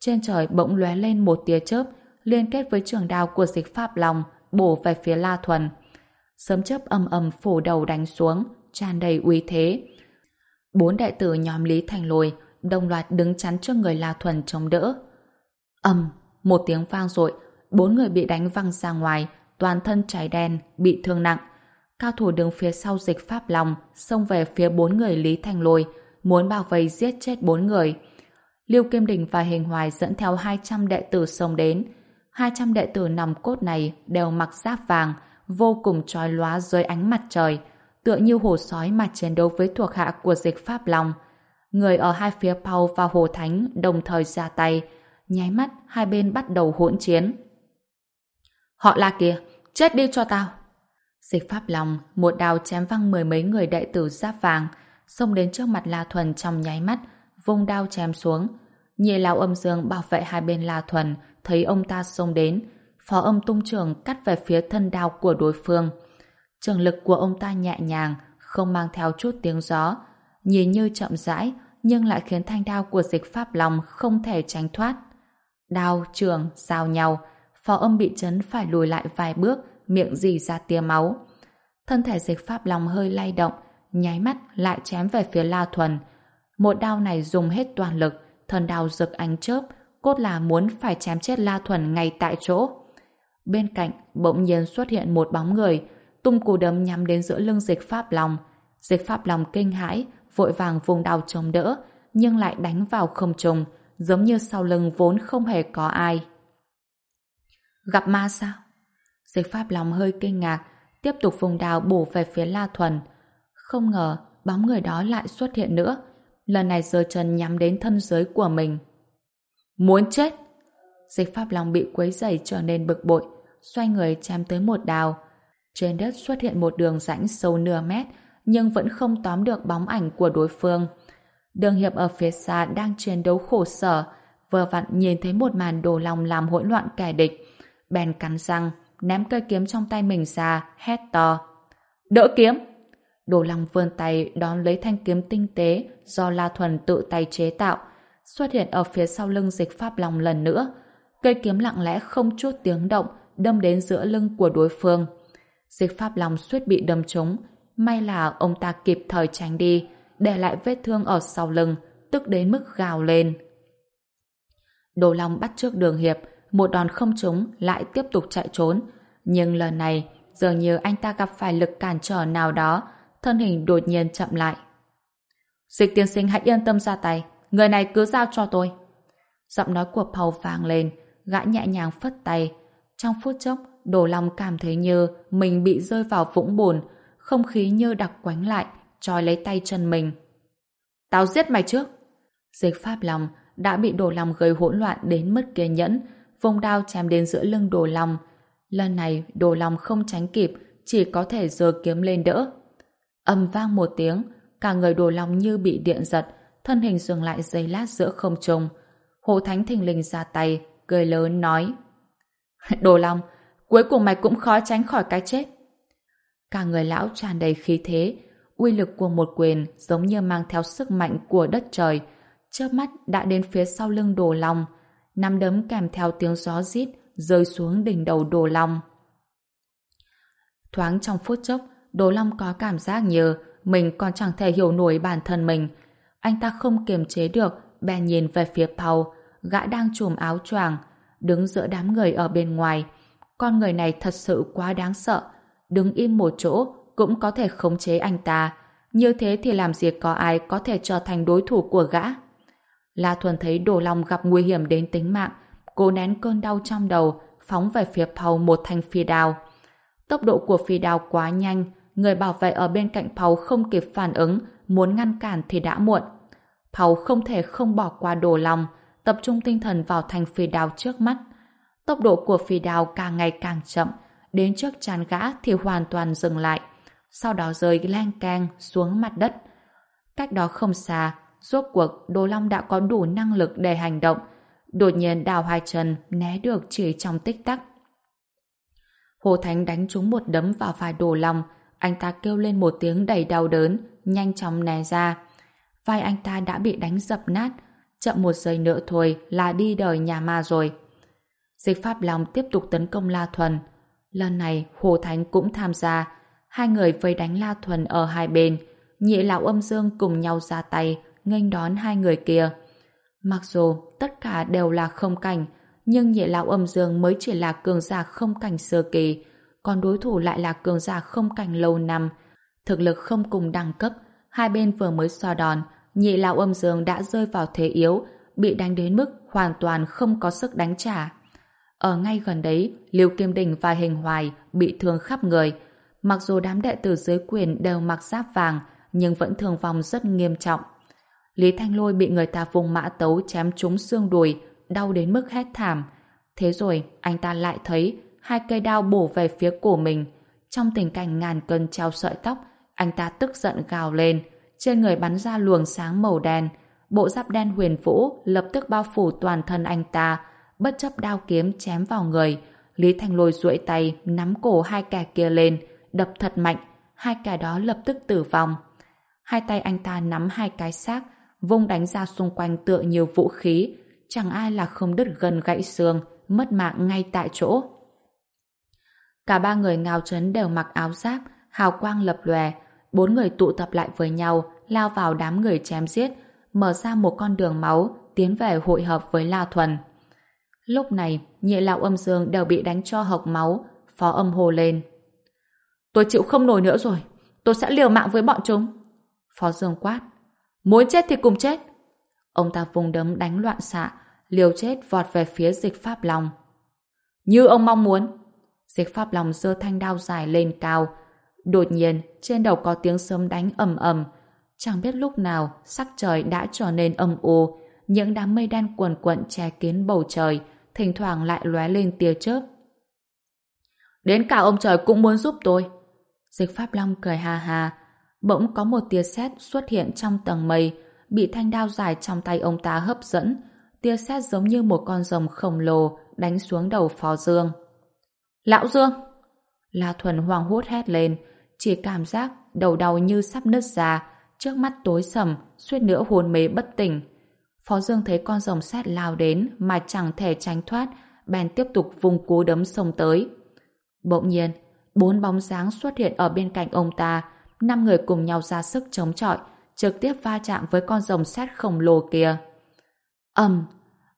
Trên trời bỗng lóe lên một tia chớp liên kết với trường đao của dịch Pháp Long bổ về phía La Thuần. Sớm chớp âm ầm phủ đầu đánh xuống, tràn đầy uy thế. Bốn đại tử nhóm Lý Thành Lôi đồng loạt đứng chắn trước người La Thuần chống đỡ. ầm, một tiếng vang dội, bốn người bị đánh văng ra ngoài, toàn thân cháy đen, bị thương nặng. Cao thủ đứng phía sau dịch Pháp Long xông về phía bốn người Lý Thành Lôi, muốn bao vây giết chết bốn người. Lưu Kim Đình và Hình Hoài dẫn theo 200 đệ tử xông đến. 200 đệ tử nòng cốt này đều mặc giáp vàng, vô cùng trói lóa dưới ánh mặt trời, tựa như hồ sói mà chiến đấu với thuộc hạ của dịch Pháp Long. Người ở hai phía Pau và Hồ Thánh đồng thời ra tay, nháy mắt hai bên bắt đầu hỗn chiến. Họ là kìa, chết đi cho tao! Dịch Pháp Long một đao chém văng mười mấy người đệ tử giáp vàng, xông đến trước mặt La Thuần trong nháy mắt, vung đao chém xuống. Nhị lão âm dương bảo vệ hai bên La Thuần, thấy ông ta xông đến, phó âm tung trường cắt về phía thân đao của đối phương. Trường lực của ông ta nhẹ nhàng, không mang theo chút tiếng gió, nhìn như chậm rãi, nhưng lại khiến thanh đao của dịch pháp lòng không thể tránh thoát. Đao, trường, giao nhau, phó âm bị chấn phải lùi lại vài bước, miệng dì ra tia máu. Thân thể dịch pháp lòng hơi lay động, nháy mắt lại chém về phía La Thuần. Một đao này dùng hết toàn lực, thần đao rực ánh chớp, cốt là muốn phải chém chết La Thuần ngay tại chỗ. Bên cạnh, bỗng nhiên xuất hiện một bóng người, tung cú đấm nhắm đến giữa lưng dịch pháp lòng. Dịch pháp lòng kinh hãi, vội vàng vùng đao chống đỡ, nhưng lại đánh vào không trùng, giống như sau lưng vốn không hề có ai. Gặp ma sao? Dịch pháp lòng hơi kinh ngạc, tiếp tục vùng đào bổ về phía La Thuần. Không ngờ, bóng người đó lại xuất hiện nữa. Lần này giờ Trần nhắm đến thân giới của mình. Muốn chết! Dịch pháp lòng bị quấy dày trở nên bực bội, xoay người chém tới một đào. Trên đất xuất hiện một đường rãnh sâu nửa mét, nhưng vẫn không tóm được bóng ảnh của đối phương. Đường Hiệp ở phía xa đang chiến đấu khổ sở, vừa vặn nhìn thấy một màn đồ lòng làm hỗn loạn kẻ địch. Bèn cắn răng, ném cây kiếm trong tay mình ra, hét to. Đỡ kiếm! Đồ lòng vươn tay đón lấy thanh kiếm tinh tế do La Thuần tự tay chế tạo, xuất hiện ở phía sau lưng dịch pháp lòng lần nữa. Cây kiếm lặng lẽ không chút tiếng động đâm đến giữa lưng của đối phương. Dịch pháp lòng suýt bị đâm trúng, may là ông ta kịp thời tránh đi, để lại vết thương ở sau lưng, tức đến mức gào lên. Đồ Long bắt trước đường hiệp, một đòn không trúng lại tiếp tục chạy trốn. Nhưng lần này, dường như anh ta gặp phải lực cản trở nào đó, thân hình đột nhiên chậm lại. Dịch tiên sinh hãy yên tâm ra tay, người này cứ giao cho tôi. Giọng nói của Paul vang lên, gã nhẹ nhàng phất tay. Trong phút chốc, Đồ Long cảm thấy như mình bị rơi vào vũng bùn, không khí như đặc quánh lại, trói lấy tay chân mình. Tao giết mày trước! Dịch Pháp Long đã bị Đồ Long gây hỗn loạn đến mất kiên nhẫn, vung đao chém đến giữa lưng Đồ Long. Lần này, Đồ Long không tránh kịp, chỉ có thể giơ kiếm lên đỡ. Âm vang một tiếng, cả người Đồ Long như bị điện giật, thân hình dừng lại giây lát giữa không trung. Hồ Thánh thình lình ra tay, cười lớn nói Đồ Long, cuối cùng mày cũng khó tránh khỏi cái chết. Cả người lão tràn đầy khí thế, uy lực của một quyền giống như mang theo sức mạnh của đất trời, chớp mắt đã đến phía sau lưng Đồ Long, nắm đấm kèm theo tiếng gió rít rơi xuống đỉnh đầu Đồ Long. Thoáng trong phút chốc, Đồ Long có cảm giác như mình còn chẳng thể hiểu nổi bản thân mình. Anh ta không kiềm chế được, bèn nhìn về phía Paul, gã đang trùm áo choàng, đứng giữa đám người ở bên ngoài. Con người này thật sự quá đáng sợ, đứng im một chỗ cũng có thể khống chế anh ta. Như thế thì làm gì có ai có thể trở thành đối thủ của gã. La Thuần thấy Đồ Long gặp nguy hiểm đến tính mạng, cố nén cơn đau trong đầu, phóng về phía Paul một thanh phi đao. Tốc độ của phi đao quá nhanh, người bảo vệ ở bên cạnh Paul không kịp phản ứng, muốn ngăn cản thì đã muộn. Paul không thể không bỏ qua Đồ Long, tập trung tinh thần vào thành phi đao trước mắt. Tốc độ của phi đao càng ngày càng chậm, đến trước chán gã thì hoàn toàn dừng lại, sau đó rơi len keng xuống mặt đất. Cách đó không xa, rốt cuộc Đồ Long đã có đủ năng lực để hành động, đột nhiên đào hai chân né được chỉ trong tích tắc. Hồ Thánh đánh trúng một đấm vào vai Đồ Long, anh ta kêu lên một tiếng đầy đau đớn, nhanh chóng né ra. Vai anh ta đã bị đánh dập nát, chậm một giây nữa thôi là đi đời nhà ma rồi. Dịch Pháp Long tiếp tục tấn công La Thuần. Lần này Hồ Thánh cũng tham gia. Hai người vây đánh La Thuần ở hai bên. Nhị lão âm dương cùng nhau ra tay, nghênh đón hai người kia. Mặc dù tất cả đều là không cảnh, nhưng nhị lão âm dương mới chỉ là cường giả không cảnh sơ kỳ, còn đối thủ lại là cường giả không cảnh lâu năm. Thực lực không cùng đẳng cấp, hai bên vừa mới so đòn, nhị lão âm dương đã rơi vào thế yếu, bị đánh đến mức hoàn toàn không có sức đánh trả. Ở ngay gần đấy, Liêu Kim Đình và Hình Hoài bị thương khắp người. Mặc dù đám đệ tử dưới quyền đều mặc giáp vàng, nhưng vẫn thương vong rất nghiêm trọng. Lý Thanh Lôi bị người ta vùng mã tấu chém trúng xương đùi, đau đến mức hét thảm. Thế rồi, anh ta lại thấy hai cây đao bổ về phía cổ mình. Trong tình cảnh ngàn cân treo sợi tóc, anh ta tức giận gào lên. Trên người bắn ra luồng sáng màu đen. Bộ giáp đen huyền vũ lập tức bao phủ toàn thân anh ta, bất chấp đao kiếm chém vào người. Lý Thanh Lôi duỗi tay, nắm cổ hai kẻ kia lên, đập thật mạnh. Hai kẻ đó lập tức tử vong. Hai tay anh ta nắm hai cái xác, vung đánh ra xung quanh tựa nhiều vũ khí. Chẳng ai là không đứt gần gãy xương, mất mạng ngay tại chỗ. Cả ba người ngao chấn đều mặc áo giáp, hào quang lập lòe. Bốn người tụ tập lại với nhau, lao vào đám người chém giết, mở ra một con đường máu, tiến về hội hợp với La Thuần. Lúc này, nhị lão âm dương đều bị đánh cho hộc máu, phó âm hồ lên. Tôi chịu không nổi nữa rồi, tôi sẽ liều mạng với bọn chúng. Phó dương quát. Muốn chết thì cùng chết. Ông ta vùng đấm đánh loạn xạ, liều chết vọt về phía dịch Pháp Long. Như ông mong muốn. Dịch Pháp Long giơ thanh đao dài lên cao. Đột nhiên, trên đầu có tiếng sớm đánh ầm ầm. Chẳng biết lúc nào, sắc trời đã trở nên âm u. Những đám mây đen cuồn cuộn che kín bầu trời, thỉnh thoảng lại lóe lên tia chớp. Đến cả ông trời cũng muốn giúp tôi. Dịch Pháp Long cười ha ha. Bỗng có một tia sét xuất hiện trong tầng mây, bị thanh đao dài trong tay ông ta hấp dẫn. Tia sét giống như một con rồng khổng lồ đánh xuống đầu Phó Dương. Lão Dương! La Thuần hoang hốt hét lên, chỉ cảm giác đầu đau như sắp nứt ra, trước mắt tối sầm, suýt nữa hồn mê bất tỉnh. Phó Dương thấy con rồng sét lao đến mà chẳng thể tránh thoát, bèn tiếp tục vùng cú đấm sông tới. Bỗng nhiên, bốn bóng dáng xuất hiện ở bên cạnh ông ta, năm người cùng nhau ra sức chống chọi, trực tiếp va chạm với con rồng sét khổng lồ kia. ầm,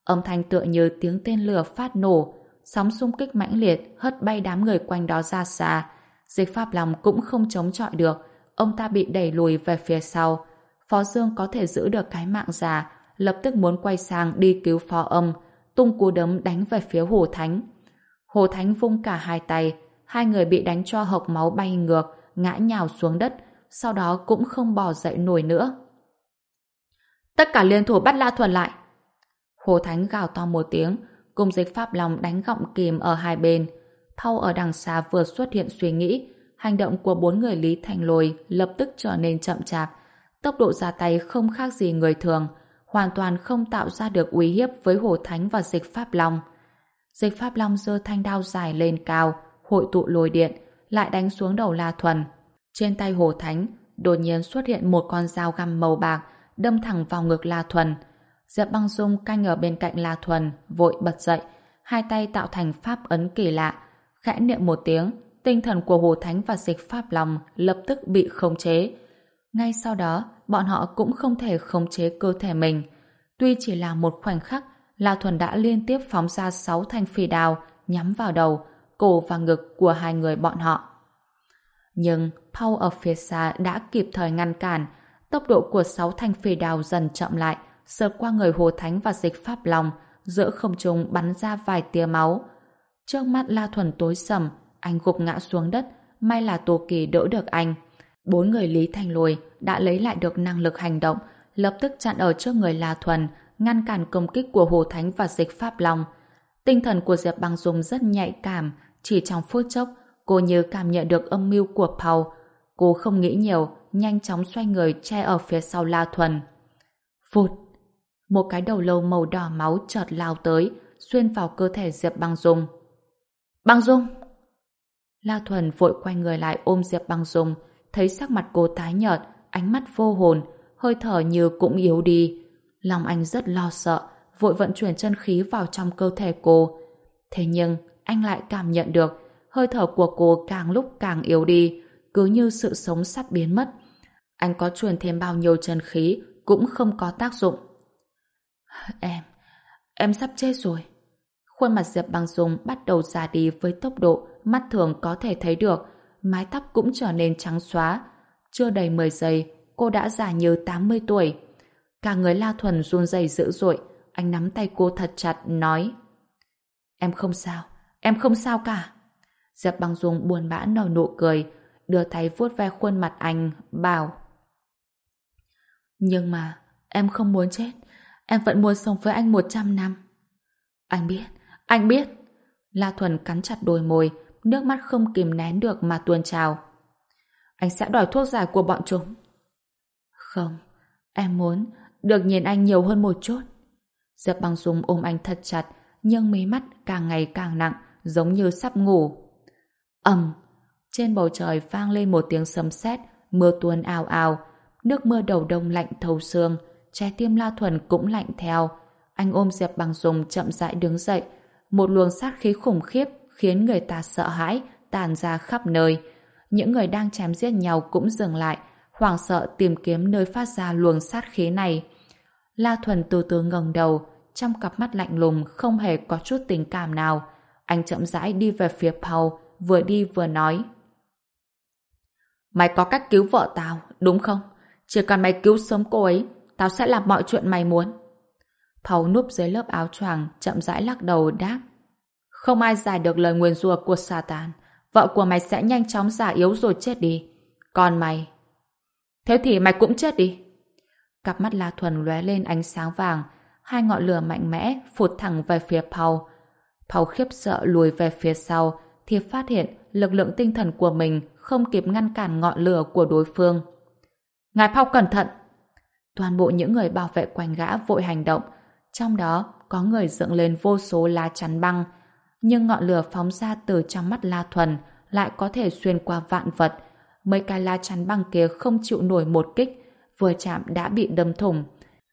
âm thanh tựa như tiếng tên lửa phát nổ, sóng xung kích mãnh liệt hất bay đám người quanh đó ra xa. Dịch Pháp lòng cũng không chống chọi được, ông ta bị đẩy lùi về phía sau. Phó Dương có thể giữ được cái mạng già, lập tức muốn quay sang đi cứu phó âm, tung cú đấm đánh về phía Hồ Thánh. Hồ Thánh vung cả hai tay, hai người bị đánh cho hộc máu bay ngược, ngã nhào xuống đất, sau đó cũng không bò dậy nổi nữa. Tất cả liên thủ bắt La Thuần lại. Hồ Thánh gào to một tiếng, cùng dịch Pháp Long đánh gọng kìm ở hai bên. Thau ở đằng xa vừa xuất hiện suy nghĩ, hành động của bốn người Lý Thành Lôi lập tức trở nên chậm chạp. Tốc độ ra tay không khác gì người thường, hoàn toàn không tạo ra được uy hiếp với Hồ Thánh và dịch Pháp Long. Dịch Pháp Long giơ thanh đao dài lên cao, hội tụ lôi điện, lại đánh xuống đầu La Thuần. Trên tay Hồ Thánh, đột nhiên xuất hiện một con dao găm màu bạc, đâm thẳng vào ngực La Thuần. Diệp Băng Dung canh ở bên cạnh La Thuần, vội bật dậy, hai tay tạo thành pháp ấn kỳ lạ, khẽ niệm một tiếng, tinh thần của Hồ Thánh và dịch Pháp Lòng lập tức bị khống chế. Ngay sau đó, bọn họ cũng không thể khống chế cơ thể mình. Tuy chỉ là một khoảnh khắc, La Thuần đã liên tiếp phóng ra sáu thanh phi đao nhắm vào đầu, cổ và ngực của hai người bọn họ. Nhưng Paul ở phía xa đã kịp thời ngăn cản, tốc độ của sáu thanh phi đao dần chậm lại, sượt qua người Hồ Thánh và dịch Pháp Long, giữa không trung bắn ra vài tia máu. Trước mắt La Thuần tối sầm, anh gục ngã xuống đất, may là Tô Kỳ đỡ được anh. Bốn người Lý Thành Lùi đã lấy lại được năng lực hành động, lập tức chặn ở trước người La Thuần, ngăn cản công kích của Hồ Thánh và dịch Pháp Long. Tinh thần của Diệp Băng Dung rất nhạy cảm, chỉ trong phút chốc, cô như cảm nhận được âm mưu của Paul. Cô không nghĩ nhiều, nhanh chóng xoay người che ở phía sau La Thuần. Phụt! Một cái đầu lâu màu đỏ máu chợt lao tới, xuyên vào cơ thể Diệp Băng Dung. Băng Dung! La Thuần vội quay người lại ôm Diệp Băng Dung, thấy sắc mặt cô tái nhợt, ánh mắt vô hồn, hơi thở như cũng yếu đi. Lòng anh rất lo sợ, vội vận chuyển chân khí vào trong cơ thể cô. Thế nhưng, anh lại cảm nhận được hơi thở của cô càng lúc càng yếu đi, cứ như sự sống sắp biến mất. Anh có truyền thêm bao nhiêu chân khí cũng không có tác dụng. Em, em sắp chết rồi. Khuôn mặt Diệp Băng Dung bắt đầu già đi với tốc độ mắt thường có thể thấy được, mái tóc cũng trở nên trắng xóa. Chưa đầy 10 giây, cô đã già như 80 tuổi. Cả người La Thuần run rẩy dữ dội, anh nắm tay cô thật chặt, nói Em không sao, em không sao cả. Diệp Băng Dung buồn bã nở nụ cười, đưa tay vuốt ve khuôn mặt anh, bảo Nhưng mà, em không muốn chết, em vẫn muốn sống với anh 100 năm. Anh biết, anh biết. La Thuần cắn chặt đôi môi, nước mắt không kìm nén được mà tuôn trào. Anh sẽ đòi thuốc giải của bọn chúng. Không, em muốn được nhìn anh nhiều hơn một chút. Diệp Băng Dung ôm anh thật chặt, nhưng mí mắt càng ngày càng nặng, giống như sắp ngủ. ầm, trên bầu trời vang lên một tiếng sấm sét, mưa tuôn ào ào, nước mưa đầu đông lạnh thấu xương, trái tim La Thuần cũng lạnh theo. Anh ôm Diệp bằng dùng chậm rãi đứng dậy, một luồng sát khí khủng khiếp khiến người ta sợ hãi, tàn ra khắp nơi. Những người đang chém giết nhau cũng dừng lại, hoảng sợ tìm kiếm nơi phát ra luồng sát khí này. La Thuần từ từ ngẩng đầu, trong cặp mắt lạnh lùng không hề có chút tình cảm nào. Anh chậm rãi đi về phía Paul, vừa đi vừa nói. Mày có cách cứu vợ tao, đúng không? Chỉ cần mày cứu sớm cô ấy, tao sẽ làm mọi chuyện mày muốn. Paul núp dưới lớp áo choàng, chậm rãi lắc đầu đáp. Không ai giải được lời nguyền rủa của Satan. Vợ của mày sẽ nhanh chóng già yếu rồi chết đi. Còn mày... Thế thì mày cũng chết đi. Cặp mắt La Thuần lóe lên ánh sáng vàng, hai ngọn lửa mạnh mẽ phụt thẳng về phía Paul. Paul khiếp sợ lùi về phía sau thì phát hiện lực lượng tinh thần của mình không kịp ngăn cản ngọn lửa của đối phương. Ngài Paul cẩn thận! Toàn bộ những người bảo vệ quanh gã vội hành động, trong đó có người dựng lên vô số lá chắn băng, nhưng ngọn lửa phóng ra từ trong mắt La Thuần lại có thể xuyên qua vạn vật. Mấy cái lá chắn băng kia không chịu nổi một kích, vừa chạm đã bị đâm thủng.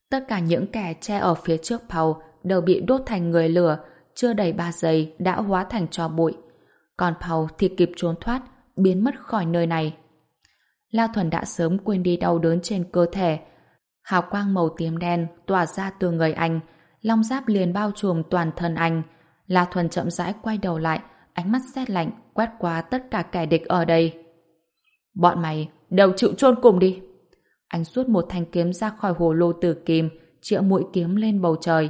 Tất cả những kẻ che ở phía trước Paul đều bị đốt thành người lửa, chưa đầy ba giây đã hóa thành tro bụi. Còn Paul thì kịp trốn thoát, biến mất khỏi nơi này. La Thuần đã sớm quên đi đau đớn trên cơ thể. Hào quang màu tím đen tỏa ra từ người anh, long giáp liền bao trùm toàn thân anh. La Thuần chậm rãi quay đầu lại, ánh mắt xét lạnh quét qua tất cả kẻ địch ở đây. Bọn mày đều chịu chôn cùng đi. Anh rút một thanh kiếm ra khỏi hồ lô tử kim, chĩa mũi kiếm lên bầu trời.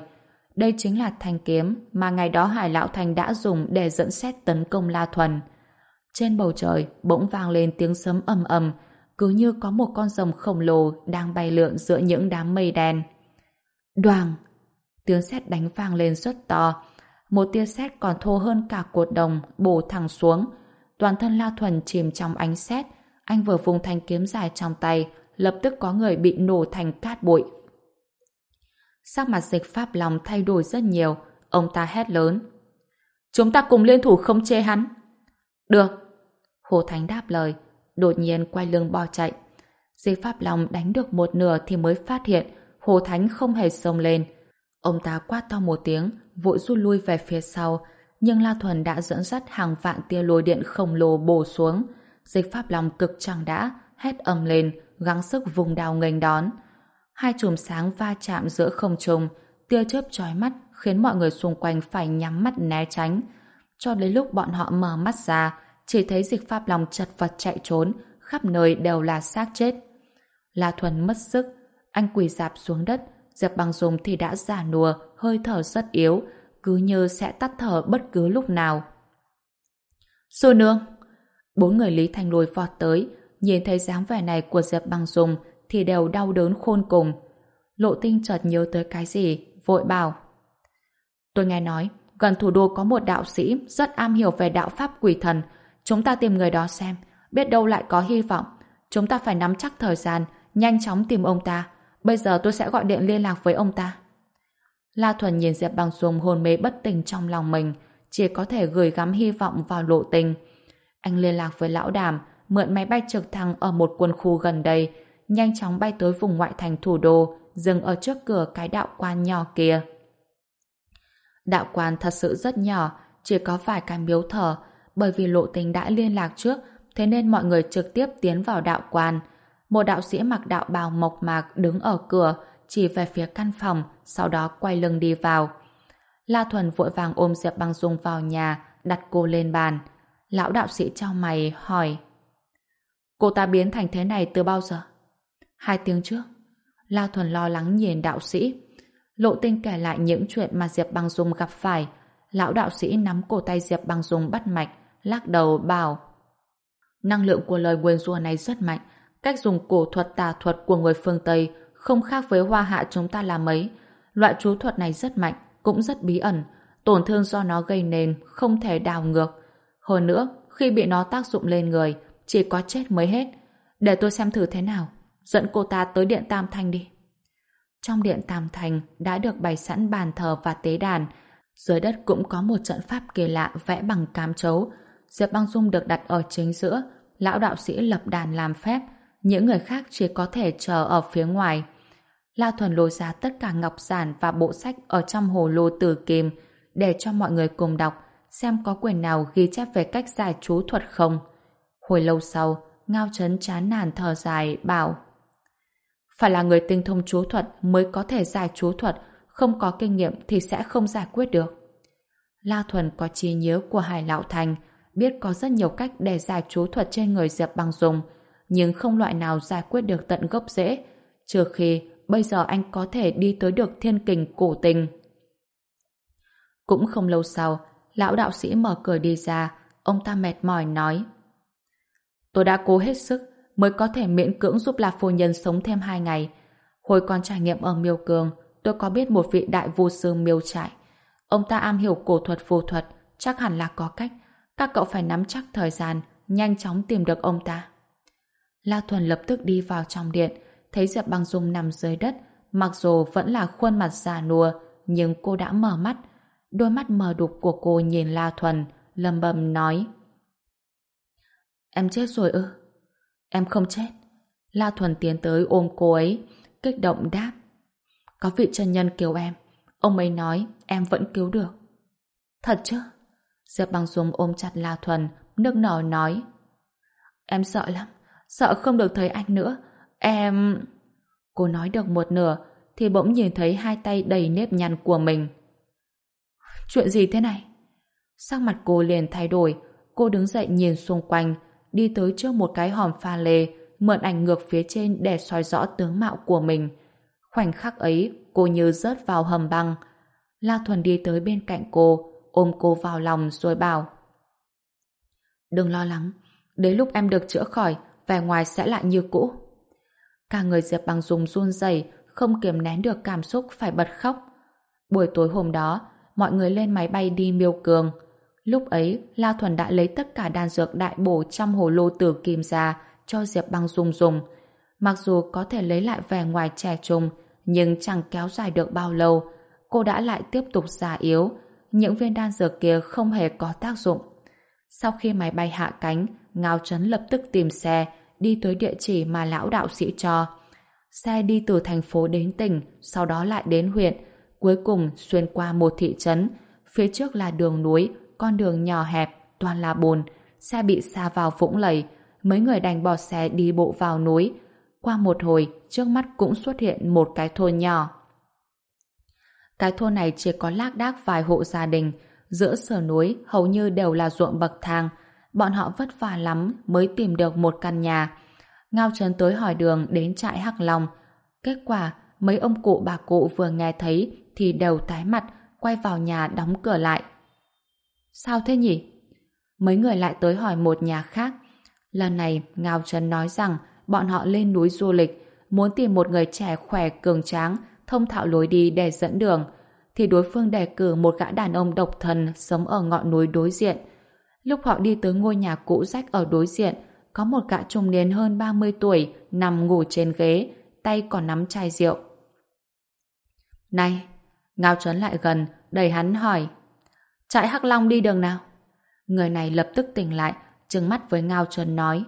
Đây chính là thanh kiếm mà ngày đó Hải Lão Thành đã dùng để dẫn xét tấn công La Thuần. Trên bầu trời bỗng vang lên tiếng sấm ầm ầm, cứ như có một con rồng khổng lồ đang bay lượn giữa những đám mây đen. Đoàng! Tiếng sét đánh vang lên rất to. Một tia sét còn thô hơn cả cột đồng bổ thẳng xuống. Toàn thân La Thuần chìm trong ánh sét. Anh vừa vùng thanh kiếm dài trong tay, lập tức có người bị nổ thành cát bụi. Sắc mặt dịch Pháp lòng thay đổi rất nhiều, ông ta hét lớn. Chúng ta cùng liên thủ không chê hắn. Được. Hồ Thánh đáp lời, đột nhiên quay lưng bỏ chạy. Dịch Pháp Long đánh được một nửa thì mới phát hiện Hồ Thánh không hề xông lên. Ông ta quát to một tiếng, vội rút lui về phía sau, nhưng La Thuần đã dẫn dắt hàng vạn tia lôi điện khổng lồ bổ xuống. Dịch Pháp Long cực chẳng đã, hét ầm lên, gắng sức vùng đào nghênh đón. Hai chùm sáng va chạm giữa không trung, tia chớp chói mắt khiến mọi người xung quanh phải nhắm mắt né tránh. Cho đến lúc bọn họ mở mắt ra, chỉ thấy dịch pháp lòng chật vật chạy trốn, khắp nơi đều là xác chết. La Thuần mất sức, anh quỳ dạp xuống đất, Diệp Bằng Dùng thì đã giả nùa, hơi thở rất yếu, cứ như sẽ tắt thở bất cứ lúc nào. Sư nương! Bốn người Lý Thanh lùi vọt tới, nhìn thấy dáng vẻ này của Diệp Bằng Dùng thì đều đau đớn khôn cùng. Lộ tinh chợt nhớ tới cái gì, vội bảo. Tôi nghe nói, gần thủ đô có một đạo sĩ rất am hiểu về đạo pháp quỷ thần. Chúng ta tìm người đó xem, biết đâu lại có hy vọng. Chúng ta phải nắm chắc thời gian, nhanh chóng tìm ông ta. Bây giờ tôi sẽ gọi điện liên lạc với ông ta. La Thuần nhìn Diệp Bằng Dung hồn mê bất tỉnh trong lòng mình, chỉ có thể gửi gắm hy vọng vào lộ tình. Anh liên lạc với lão đàm, mượn máy bay trực thăng ở một quân khu gần đây, nhanh chóng bay tới vùng ngoại thành thủ đô, dừng ở trước cửa cái đạo quan nhỏ kia. Đạo quan thật sự rất nhỏ, chỉ có vài cái miếu thờ, bởi vì lộ tình đã liên lạc trước, thế nên mọi người trực tiếp tiến vào đạo quan. Một đạo sĩ mặc đạo bào mộc mạc đứng ở cửa, chỉ về phía căn phòng, sau đó quay lưng đi vào. La Thuần vội vàng ôm Diệp Băng Dung vào nhà, đặt cô lên bàn. Lão đạo sĩ trao mày hỏi Cô ta biến thành thế này từ bao giờ? Hai tiếng trước. La Thuần lo lắng nhìn đạo sĩ. Lộ tinh kể lại những chuyện mà Diệp Băng Dung gặp phải. Lão đạo sĩ nắm cổ tay Diệp Băng Dung bắt mạch, lắc đầu bảo Năng lượng của lời nguyên rùa này rất mạnh. Cách dùng cổ thuật tà thuật của người phương Tây không khác với hoa hạ chúng ta là mấy. Loại chú thuật này rất mạnh, cũng rất bí ẩn. Tổn thương do nó gây nên không thể đào ngược. Hơn nữa, khi bị nó tác dụng lên người, chỉ có chết mới hết. Để tôi xem thử thế nào. Dẫn cô ta tới điện Tam Thanh đi. Trong điện Tam Thành đã được bày sẵn bàn thờ và tế đàn. Dưới đất cũng có một trận pháp kỳ lạ vẽ bằng cám chấu. Diệp Băng Dung được đặt ở chính giữa. Lão đạo sĩ lập đàn làm phép. Những người khác chỉ có thể chờ ở phía ngoài. La Thuần lôi ra tất cả ngọc giản và bộ sách ở trong hồ lô tử kim để cho mọi người cùng đọc xem có quyền nào ghi chép về cách giải chú thuật không. Hồi lâu sau, Ngao Trấn chán nản thở dài, bảo Phải là người tinh thông chú thuật mới có thể giải chú thuật, không có kinh nghiệm thì sẽ không giải quyết được. La Thuần có trí nhớ của Hải Lão Thành, biết có rất nhiều cách để giải chú thuật trên người Diệp Băng dùng nhưng không loại nào giải quyết được tận gốc rễ, trừ khi bây giờ anh có thể đi tới được thiên kình cổ tình. Cũng không lâu sau, lão đạo sĩ mở cửa đi ra, ông ta mệt mỏi nói Tôi đã cố hết sức mới có thể miễn cưỡng giúp Lạc Phu Nhân sống thêm hai ngày. Hồi còn trải nghiệm ở Miêu Cường, tôi có biết một vị đại vô sư miêu trại. Ông ta am hiểu cổ thuật phù thuật, chắc hẳn là có cách. Các cậu phải nắm chắc thời gian, nhanh chóng tìm được ông ta. La Thuần lập tức đi vào trong điện, thấy Diệp Băng Dung nằm dưới đất, mặc dù vẫn là khuôn mặt già nua, nhưng cô đã mở mắt. Đôi mắt mờ đục của cô nhìn La Thuần, lầm bầm nói. Em chết rồi ư? Em không chết. La Thuần tiến tới ôm cô ấy, kích động đáp. Có vị chân nhân cứu em. Ông ấy nói em vẫn cứu được. Thật chứ? Diệp Băng Dung ôm chặt La Thuần, nước nở nói. Em sợ lắm, sợ không được thấy anh nữa. Em... Cô nói được một nửa, thì bỗng nhìn thấy hai tay đầy nếp nhăn của mình. Chuyện gì thế này? Sắc mặt cô liền thay đổi, cô đứng dậy nhìn xung quanh, đi tới trước một cái hòm pha lê, mượn ảnh ngược phía trên để soi rõ tướng mạo của mình. Khoảnh khắc ấy, cô như rớt vào hầm băng. La Thuần đi tới bên cạnh cô, ôm cô vào lòng rồi bảo Đừng lo lắng, đến lúc em được chữa khỏi, vẻ ngoài sẽ lại như cũ. Cả người Diệp Bằng dùng run rẩy, không kiềm nén được cảm xúc phải bật khóc. Buổi tối hôm đó, mọi người lên máy bay đi miêu cường. Lúc ấy, La Thuần đã lấy tất cả đan dược đại bổ trong hồ lô tử kim ra cho Diệp Băng Dung dùng. Mặc dù có thể lấy lại vẻ ngoài trẻ trung, nhưng chẳng kéo dài được bao lâu. Cô đã lại tiếp tục già yếu. Những viên đan dược kia không hề có tác dụng. Sau khi máy bay hạ cánh, Ngao Trấn lập tức tìm xe, đi tới địa chỉ mà lão đạo sĩ cho. Xe đi từ thành phố đến tỉnh, sau đó lại đến huyện, cuối cùng xuyên qua một thị trấn. Phía trước là đường núi, con đường nhỏ hẹp, toàn là bùn, xe bị xa vào vũng lầy, mấy người đành bỏ xe đi bộ vào núi. Qua một hồi, trước mắt cũng xuất hiện một cái thôn nhỏ. Cái thôn này chỉ có lác đác vài hộ gia đình, giữa sườn núi hầu như đều là ruộng bậc thang. Bọn họ vất vả lắm mới tìm được một căn nhà. Ngao Trấn tới hỏi đường đến trại Hắc Long. Kết quả, mấy ông cụ bà cụ vừa nghe thấy thì đều tái mặt, quay vào nhà đóng cửa lại. Sao thế nhỉ? Mấy người lại tới hỏi một nhà khác. Lần này, Ngao Trấn nói rằng bọn họ lên núi du lịch, muốn tìm một người trẻ khỏe cường tráng, thông thạo lối đi để dẫn đường, thì đối phương đề cử một gã đàn ông độc thần sống ở ngọn núi đối diện. Lúc họ đi tới ngôi nhà cũ rách ở đối diện, có một gã trung niên hơn 30 tuổi nằm ngủ trên ghế, tay còn nắm chai rượu. Này, Ngao Trấn lại gần, đẩy hắn hỏi. Trại Hắc Long đi đường nào? Người này lập tức tỉnh lại, trừng mắt với Ngao Trấn nói.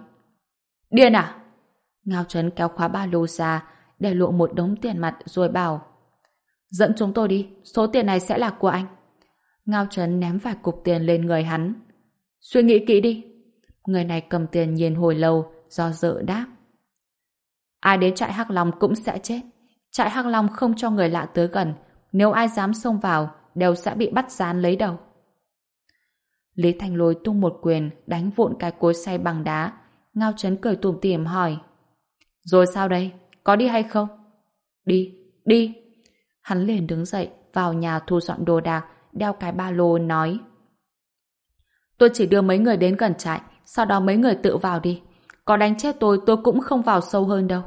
Điên à? Ngao Trấn kéo khóa ba lô ra, để lộ một đống tiền mặt rồi bảo. Dẫn chúng tôi đi, số tiền này sẽ là của anh. Ngao Trấn ném vài cục tiền lên người hắn. Suy nghĩ kỹ đi. Người này cầm tiền nhìn hồi lâu, do dự đáp. Ai đến trại Hắc Long cũng sẽ chết. Trại Hắc Long không cho người lạ tới gần. Nếu ai dám xông vào, đều sẽ bị bắt gián lấy đầu. Lý Thành Lôi tung một quyền đánh vụn cái cối xay bằng đá. Ngao Trấn cười tùm tìm hỏi. Rồi sao đây? Có đi hay không? Đi, đi. Hắn liền đứng dậy, vào nhà thu dọn đồ đạc, đeo cái ba lô nói. Tôi chỉ đưa mấy người đến gần trại, sau đó mấy người tự vào đi. Có đánh chết tôi, tôi cũng không vào sâu hơn đâu.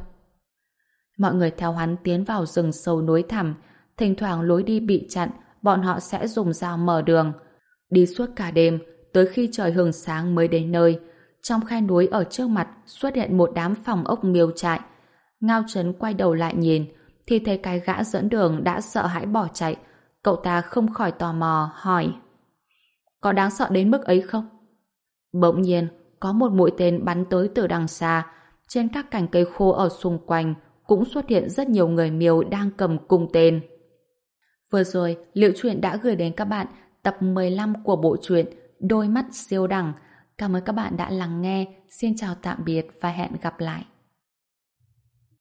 Mọi người theo hắn tiến vào rừng sâu núi thẳm, thỉnh thoảng lối đi bị chặn, bọn họ sẽ dùng dao mở đường. Đi suốt cả đêm, tới khi trời hừng sáng mới đến nơi. Trong khe núi ở trước mặt xuất hiện một đám phòng ốc miêu trại. Ngao Trấn quay đầu lại nhìn, thì thấy cái gã dẫn đường đã sợ hãi bỏ chạy. Cậu ta không khỏi tò mò, hỏi. Có đáng sợ đến mức ấy không? Bỗng nhiên, có một mũi tên bắn tới từ đằng xa. Trên các cành cây khô ở xung quanh cũng xuất hiện rất nhiều người miêu đang cầm cung tên. Vừa rồi, Liệu Truyện đã gửi đến các bạn tập 15 của bộ truyện Đôi mắt siêu đẳng. Cảm ơn các bạn đã lắng nghe. Xin chào tạm biệt và hẹn gặp lại.